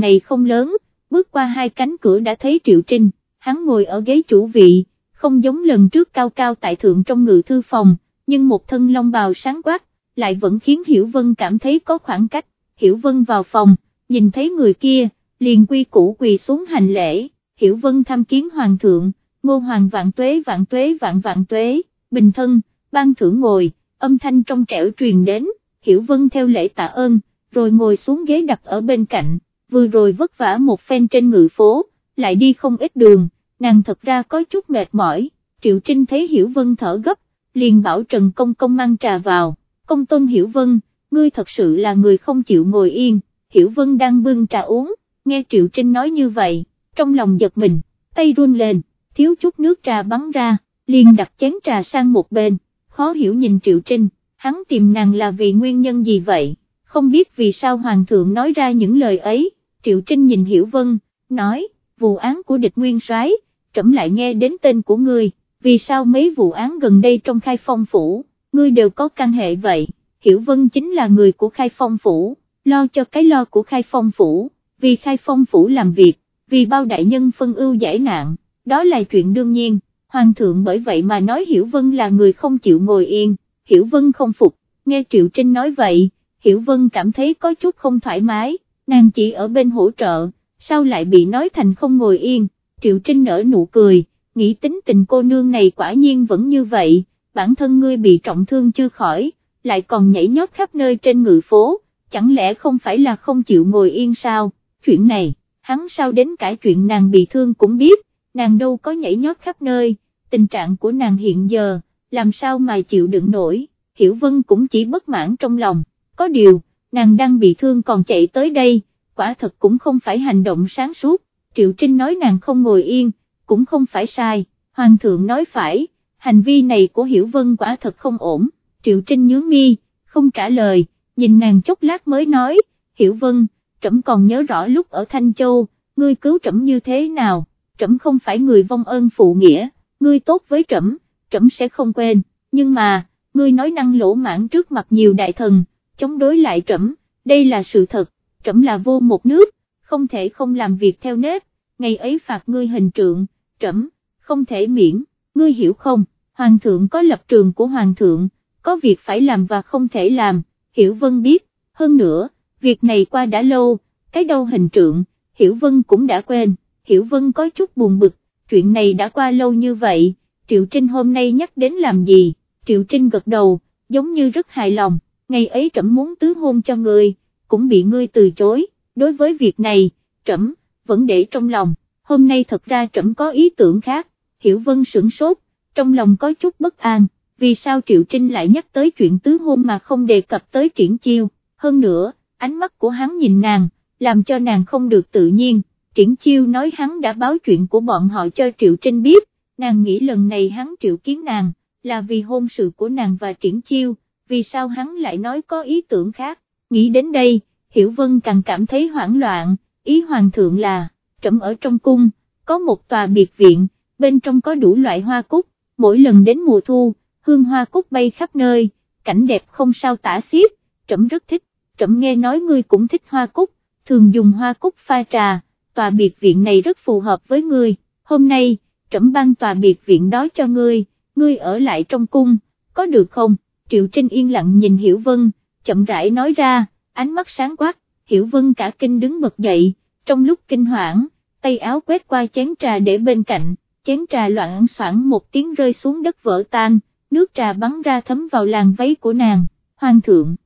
này không lớn, bước qua hai cánh cửa đã thấy Triệu Trinh, hắn ngồi ở ghế chủ vị, không giống lần trước cao cao tại thượng trong ngự thư phòng, nhưng một thân long bào sáng quát, lại vẫn khiến Hiểu Vân cảm thấy có khoảng cách, Hiểu Vân vào phòng, nhìn thấy người kia, liền quy củ quỳ xuống hành lễ, Hiểu Vân tham kiến Hoàng thượng, ngô hoàng vạn tuế vạn tuế vạn vạn tuế, bình thân, ban thưởng ngồi, âm thanh trong trẻo truyền đến, Hiểu Vân theo lễ tạ ơn, rồi ngồi xuống ghế đặt ở bên cạnh, vừa rồi vất vả một phen trên ngự phố, lại đi không ít đường, nàng thật ra có chút mệt mỏi, Triệu Trinh thấy Hiểu Vân thở gấp, liền bảo Trần Công Công mang trà vào, Công Tôn Hiểu Vân, ngươi thật sự là người không chịu ngồi yên, Hiểu Vân đang bưng trà uống, nghe Triệu Trinh nói như vậy, trong lòng giật mình, tay run lên, thiếu chút nước trà bắn ra, liền đặt chén trà sang một bên, khó hiểu nhìn Triệu Trinh, hắn tìm nàng là vì nguyên nhân gì vậy, không biết vì sao Hoàng thượng nói ra những lời ấy, Triệu Trinh nhìn Hiểu Vân, nói, vụ án của địch nguyên soái trẫm lại nghe đến tên của ngươi, vì sao mấy vụ án gần đây trong khai phong phủ, ngươi đều có căn hệ vậy, Hiểu Vân chính là người của khai phong phủ, lo cho cái lo của khai phong phủ, vì khai phong phủ làm việc, vì bao đại nhân phân ưu giải nạn, đó là chuyện đương nhiên, Hoàng thượng bởi vậy mà nói Hiểu Vân là người không chịu ngồi yên, Hiểu Vân không phục, nghe Triệu Trinh nói vậy, Hiểu Vân cảm thấy có chút không thoải mái, nàng chỉ ở bên hỗ trợ, sao lại bị nói thành không ngồi yên, Triệu Trinh nở nụ cười, nghĩ tính tình cô nương này quả nhiên vẫn như vậy, bản thân ngươi bị trọng thương chưa khỏi, lại còn nhảy nhót khắp nơi trên ngự phố, chẳng lẽ không phải là không chịu ngồi yên sao, chuyện này, hắn sao đến cả chuyện nàng bị thương cũng biết, nàng đâu có nhảy nhót khắp nơi, tình trạng của nàng hiện giờ, làm sao mà chịu đựng nổi, Hiểu Vân cũng chỉ bất mãn trong lòng, có điều, nàng đang bị thương còn chạy tới đây, quả thật cũng không phải hành động sáng suốt, Triệu Trinh nói nàng không ngồi yên, cũng không phải sai, Hoàng thượng nói phải, hành vi này của Hiểu Vân quả thật không ổn, Triệu Trinh nhướng mi, không trả lời, nhìn nàng chốc lát mới nói, Hiểu Vân, trẫm còn nhớ rõ lúc ở Thanh Châu, ngươi cứu trẫm như thế nào, trẫm không phải người vong ơn phụ nghĩa, ngươi tốt với trẫm, trẫm sẽ không quên, nhưng mà, ngươi nói năng lỗ mãn trước mặt nhiều đại thần, chống đối lại trẫm, đây là sự thật, trẫm là vô một nước, không thể không làm việc theo nếp, ngày ấy phạt ngươi hình trượng, trẫm, không thể miễn, ngươi hiểu không, hoàng thượng có lập trường của hoàng thượng, có việc phải làm và không thể làm, hiểu vân biết, hơn nữa, việc này qua đã lâu, cái đâu hình trượng, hiểu vân cũng đã quên, hiểu vân có chút buồn bực, chuyện này đã qua lâu như vậy, Triệu Trinh hôm nay nhắc đến làm gì, Triệu Trinh gật đầu, giống như rất hài lòng, ngày ấy trẫm muốn tứ hôn cho người, cũng bị ngươi từ chối, đối với việc này, trẫm vẫn để trong lòng, hôm nay thật ra trẫm có ý tưởng khác, Hiểu Vân sửng sốt, trong lòng có chút bất an, vì sao Triệu Trinh lại nhắc tới chuyện tứ hôn mà không đề cập tới triển chiêu, hơn nữa, ánh mắt của hắn nhìn nàng, làm cho nàng không được tự nhiên, triển chiêu nói hắn đã báo chuyện của bọn họ cho Triệu Trinh biết, nàng nghĩ lần này hắn triệu kiến nàng, là vì hôn sự của nàng và triển chiêu, vì sao hắn lại nói có ý tưởng khác, nghĩ đến đây, Hiểu Vân càng cảm thấy hoảng loạn, ý hoàng thượng là, trẫm ở trong cung, có một tòa biệt viện, bên trong có đủ loại hoa cúc, mỗi lần đến mùa thu, hương hoa cúc bay khắp nơi, cảnh đẹp không sao tả xiết, trẫm rất thích, trẫm nghe nói ngươi cũng thích hoa cúc, thường dùng hoa cúc pha trà, tòa biệt viện này rất phù hợp với ngươi, hôm nay, trẫm ban tòa biệt viện đó cho ngươi, ngươi ở lại trong cung, có được không? Triệu Trinh yên lặng nhìn Hiểu Vân, chậm rãi nói ra, ánh mắt sáng quát, Hiểu Vân cả kinh đứng bật dậy, trong lúc kinh hoảng, tay áo quét qua chén trà để bên cạnh, chén trà loạn soảng một tiếng rơi xuống đất vỡ tan, nước trà bắn ra thấm vào làn váy của nàng, hoàng thượng.